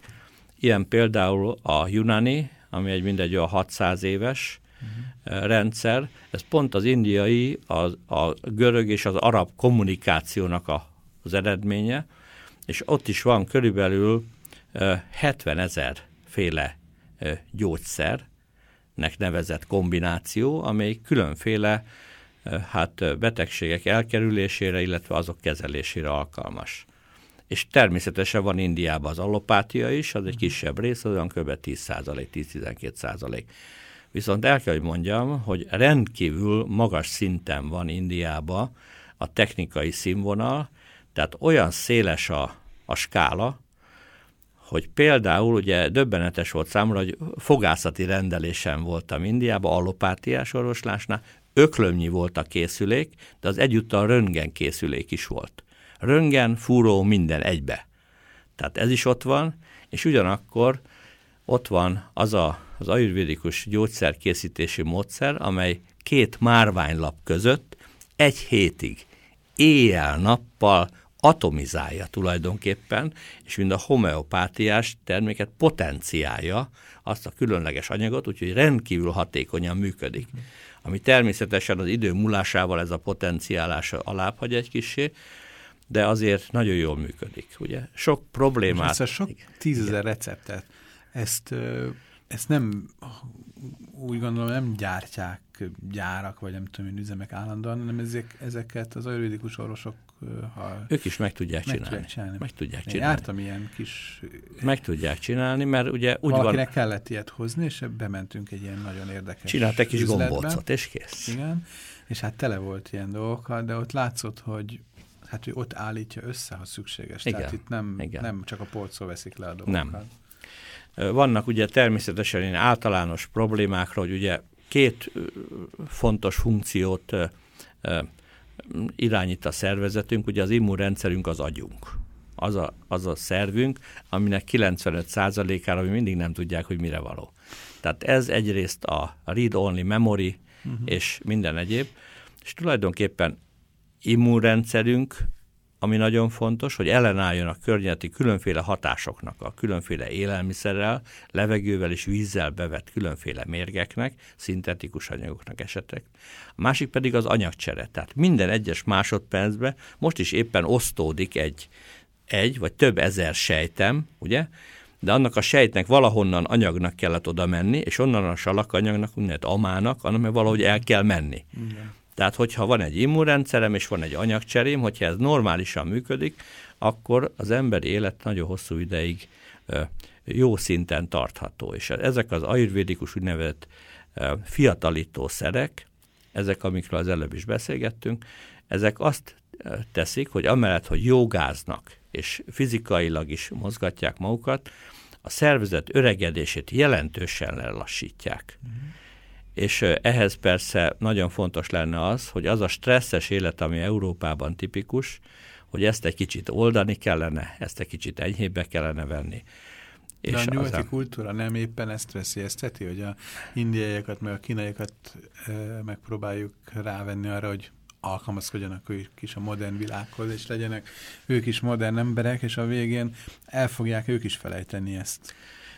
E: ilyen például a Yunani, ami egy mindegy olyan 600 éves uh-huh. rendszer, ez pont az indiai, a, a görög és az arab kommunikációnak a, az eredménye, és ott is van körülbelül uh, 70 ezer féle uh, gyógyszernek nevezett kombináció, amely különféle hát betegségek elkerülésére, illetve azok kezelésére alkalmas. És természetesen van Indiában az allopátia is, az egy kisebb rész, az olyan kb. 10% 10-12 százalék. Viszont el kell, hogy mondjam, hogy rendkívül magas szinten van Indiában a technikai színvonal, tehát olyan széles a, a skála, hogy például ugye döbbenetes volt számomra, hogy fogászati rendelésen voltam Indiában, allopátiás orvoslásnál, öklömnyi volt a készülék, de az egyúttal röntgen készülék is volt. Röntgen, fúró, minden egybe. Tehát ez is ott van, és ugyanakkor ott van az a, az ajurvédikus gyógyszerkészítési módszer, amely két márványlap között egy hétig éjjel-nappal atomizálja tulajdonképpen, és mind a homeopátiás terméket potenciálja azt a különleges anyagot, úgyhogy rendkívül hatékonyan működik ami természetesen az idő múlásával ez a potenciálása alábbhagy egy kisé, de azért nagyon jól működik. Ugye? Sok problémát...
A: A sok tízezer receptet, ezt, ezt nem, úgy gondolom, nem gyártják gyárak, vagy nem tudom én, üzemek állandóan, hanem ezek, ezeket az ajurvédikus orvosok
E: ha ők is meg tudják meg csinálni. csinálni. Meg tudják
A: csinálni. Én jártam ilyen kis...
E: Meg tudják csinálni, mert ugye
A: úgy Valakinek van... kellett ilyet hozni, és bementünk egy ilyen nagyon érdekes
E: Csinált egy kis gombócot, és kész.
A: Igen, és hát tele volt ilyen dolgokkal, de ott látszott, hogy hát hogy ott állítja össze, ha szükséges. Igen. Tehát itt nem, Igen. nem csak a polcról veszik le a dolgokat.
E: Nem. Vannak ugye természetesen ilyen általános problémákra, hogy ugye két fontos funkciót irányít a szervezetünk, ugye az immunrendszerünk az agyunk. Az a, az a szervünk, aminek 95%-ára mi mindig nem tudják, hogy mire való. Tehát ez egyrészt a read-only memory uh-huh. és minden egyéb, és tulajdonképpen immunrendszerünk, ami nagyon fontos, hogy ellenálljon a környezeti különféle hatásoknak, a különféle élelmiszerrel, levegővel és vízzel bevett különféle mérgeknek, szintetikus anyagoknak esetek. A másik pedig az anyagcsere. Tehát minden egyes másodpercben most is éppen osztódik egy, egy vagy több ezer sejtem, ugye? De annak a sejtnek valahonnan anyagnak kellett oda menni, és onnan a salakanyagnak, úgynevezett amának, annak valahogy el kell menni. Igen. Tehát, hogyha van egy immunrendszerem és van egy anyagcserém, hogyha ez normálisan működik, akkor az emberi élet nagyon hosszú ideig jó szinten tartható. És ezek az ayurvédikus úgynevezett fiatalító szerek, ezek, amikről az előbb is beszélgettünk, ezek azt teszik, hogy amellett, hogy jogáznak, és fizikailag is mozgatják magukat, a szervezet öregedését jelentősen lelassítják. Uh-huh és ehhez persze nagyon fontos lenne az, hogy az a stresszes élet, ami Európában tipikus, hogy ezt egy kicsit oldani kellene, ezt egy kicsit enyhébe kellene venni.
A: És De a nyugati a... kultúra nem éppen ezt veszélyezteti, hogy a indiaiakat, meg a kínaiakat e, megpróbáljuk rávenni arra, hogy alkalmazkodjanak ők is a modern világhoz, és legyenek ők is modern emberek, és a végén el fogják ők is felejteni ezt.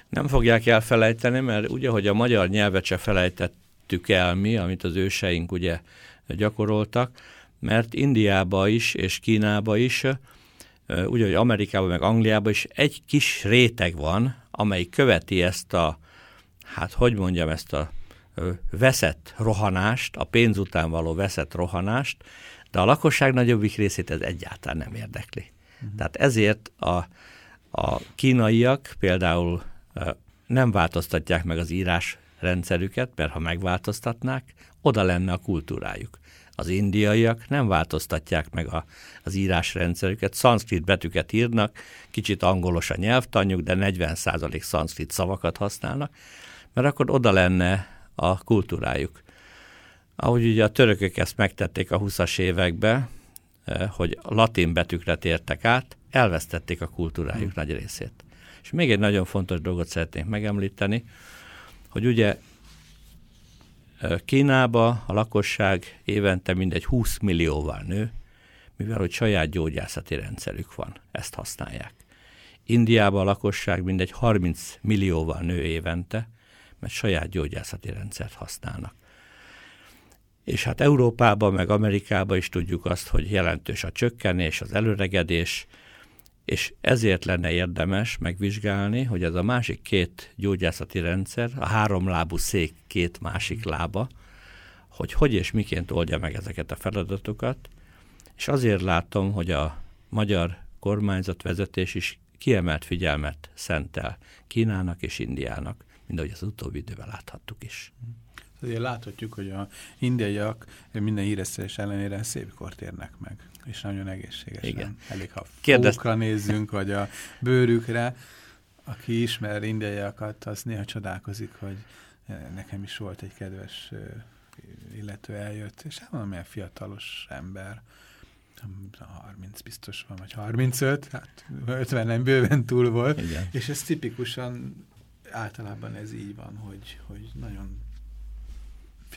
E: Nem fogják elfelejteni, mert ugye, hogy a magyar nyelvet se felejtett vettük el mi, amit az őseink ugye gyakoroltak, mert Indiába is és Kínába is, úgy, hogy Amerikában meg Angliában is egy kis réteg van, amely követi ezt a, hát hogy mondjam, ezt a veszett rohanást, a pénz után való veszett rohanást, de a lakosság nagyobbik részét ez egyáltalán nem érdekli. Uh-huh. Tehát ezért a, a kínaiak például nem változtatják meg az írás rendszerüket, mert ha megváltoztatnák, oda lenne a kultúrájuk. Az indiaiak nem változtatják meg a, az írásrendszerüket, szanszkrit betűket írnak, kicsit angolos a nyelvtanjuk, de 40% szanszkrit szavakat használnak, mert akkor oda lenne a kultúrájuk. Ahogy ugye a törökök ezt megtették a 20-as években, eh, hogy latin betűkre tértek át, elvesztették a kultúrájuk hmm. nagy részét. És még egy nagyon fontos dolgot szeretnék megemlíteni, hogy ugye Kínába a lakosság évente mindegy 20 millióval nő, mivel hogy saját gyógyászati rendszerük van, ezt használják. Indiában a lakosság mindegy 30 millióval nő évente, mert saját gyógyászati rendszert használnak. És hát Európában, meg Amerikában is tudjuk azt, hogy jelentős a csökkenés, az előregedés, és ezért lenne érdemes megvizsgálni, hogy ez a másik két gyógyászati rendszer, a háromlábú szék két másik lába, hogy hogy és miként oldja meg ezeket a feladatokat, és azért látom, hogy a magyar kormányzat vezetés is kiemelt figyelmet szentel Kínának és Indiának, mint ahogy az utóbbi időben láthattuk is.
A: Azért láthatjuk, hogy a indiaiak minden híresztelés ellenére szép kort érnek meg és nagyon egészségesen. Igen. Elég, ha Kérdezt... nézzünk, vagy a bőrükre, aki ismer indiaiakat, az néha csodálkozik, hogy eh, nekem is volt egy kedves eh, illető eljött, és hát valamilyen fiatalos ember, 30 biztos van, vagy 35, hát 50 nem bőven túl volt, Igen. és ez tipikusan általában ez így van, hogy, hogy nagyon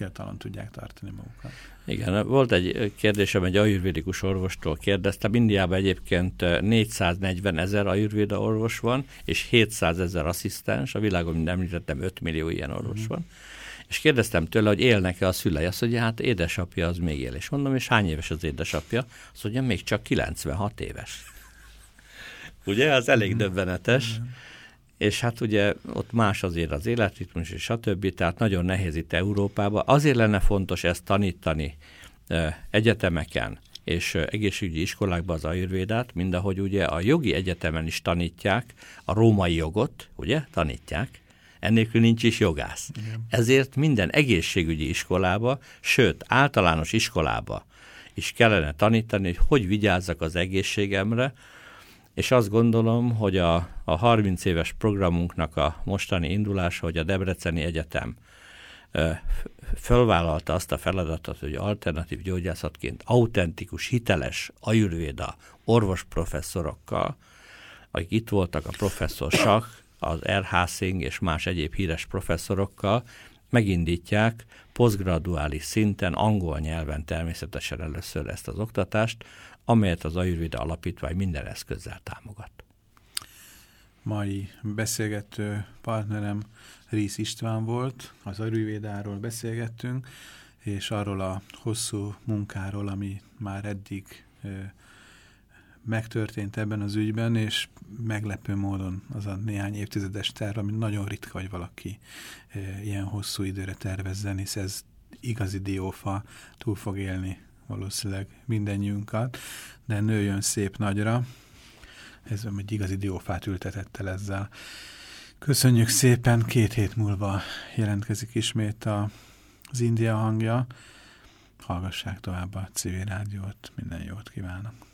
A: fiatalon tudják tartani magukat.
E: Igen, volt egy kérdésem, egy ajurvédikus orvostól kérdeztem. Indiában egyébként 440 ezer ajurvéda orvos van, és 700 ezer asszisztens, a világon, mint említettem, 5 millió ilyen orvos mm. van. És kérdeztem tőle, hogy élnek-e a szülei. Azt mondja, hát édesapja az még él. És mondom, és hány éves az édesapja? Azt mondja, még csak 96 éves. Ugye, az elég mm. döbbenetes. Mm és hát ugye ott más azért az életritmus és stb. Tehát nagyon nehéz itt Európában. Azért lenne fontos ezt tanítani egyetemeken és egészségügyi iskolákban az ajurvédát, mind ahogy ugye a jogi egyetemen is tanítják a római jogot, ugye, tanítják, ennélkül nincs is jogász. Igen. Ezért minden egészségügyi iskolába, sőt, általános iskolába is kellene tanítani, hogy hogy vigyázzak az egészségemre, és azt gondolom, hogy a, a 30 éves programunknak a mostani indulása, hogy a Debreceni Egyetem fölvállalta azt a feladatot, hogy alternatív gyógyászatként autentikus, hiteles ajurvéda orvosprofesszorokkal, akik itt voltak a professzor Sak, az R. Singh és más egyéb híres professzorokkal, megindítják posztgraduális szinten, angol nyelven természetesen először ezt az oktatást, amelyet az Ajurvida Alapítvány minden eszközzel támogat.
A: Mai beszélgető partnerem Rész István volt, az Ajurvédáról beszélgettünk, és arról a hosszú munkáról, ami már eddig megtörtént ebben az ügyben, és meglepő módon az a néhány évtizedes terv, ami nagyon ritka, hogy valaki e, ilyen hosszú időre tervezzen, hisz ez igazi diófa túl fog élni valószínűleg mindennyiunkat, de nőjön szép nagyra. Ez egy igazi diófát ültetett el ezzel. Köszönjük szépen, két hét múlva jelentkezik ismét a, az India hangja. Hallgassák tovább a civil rádiót, minden jót kívánok!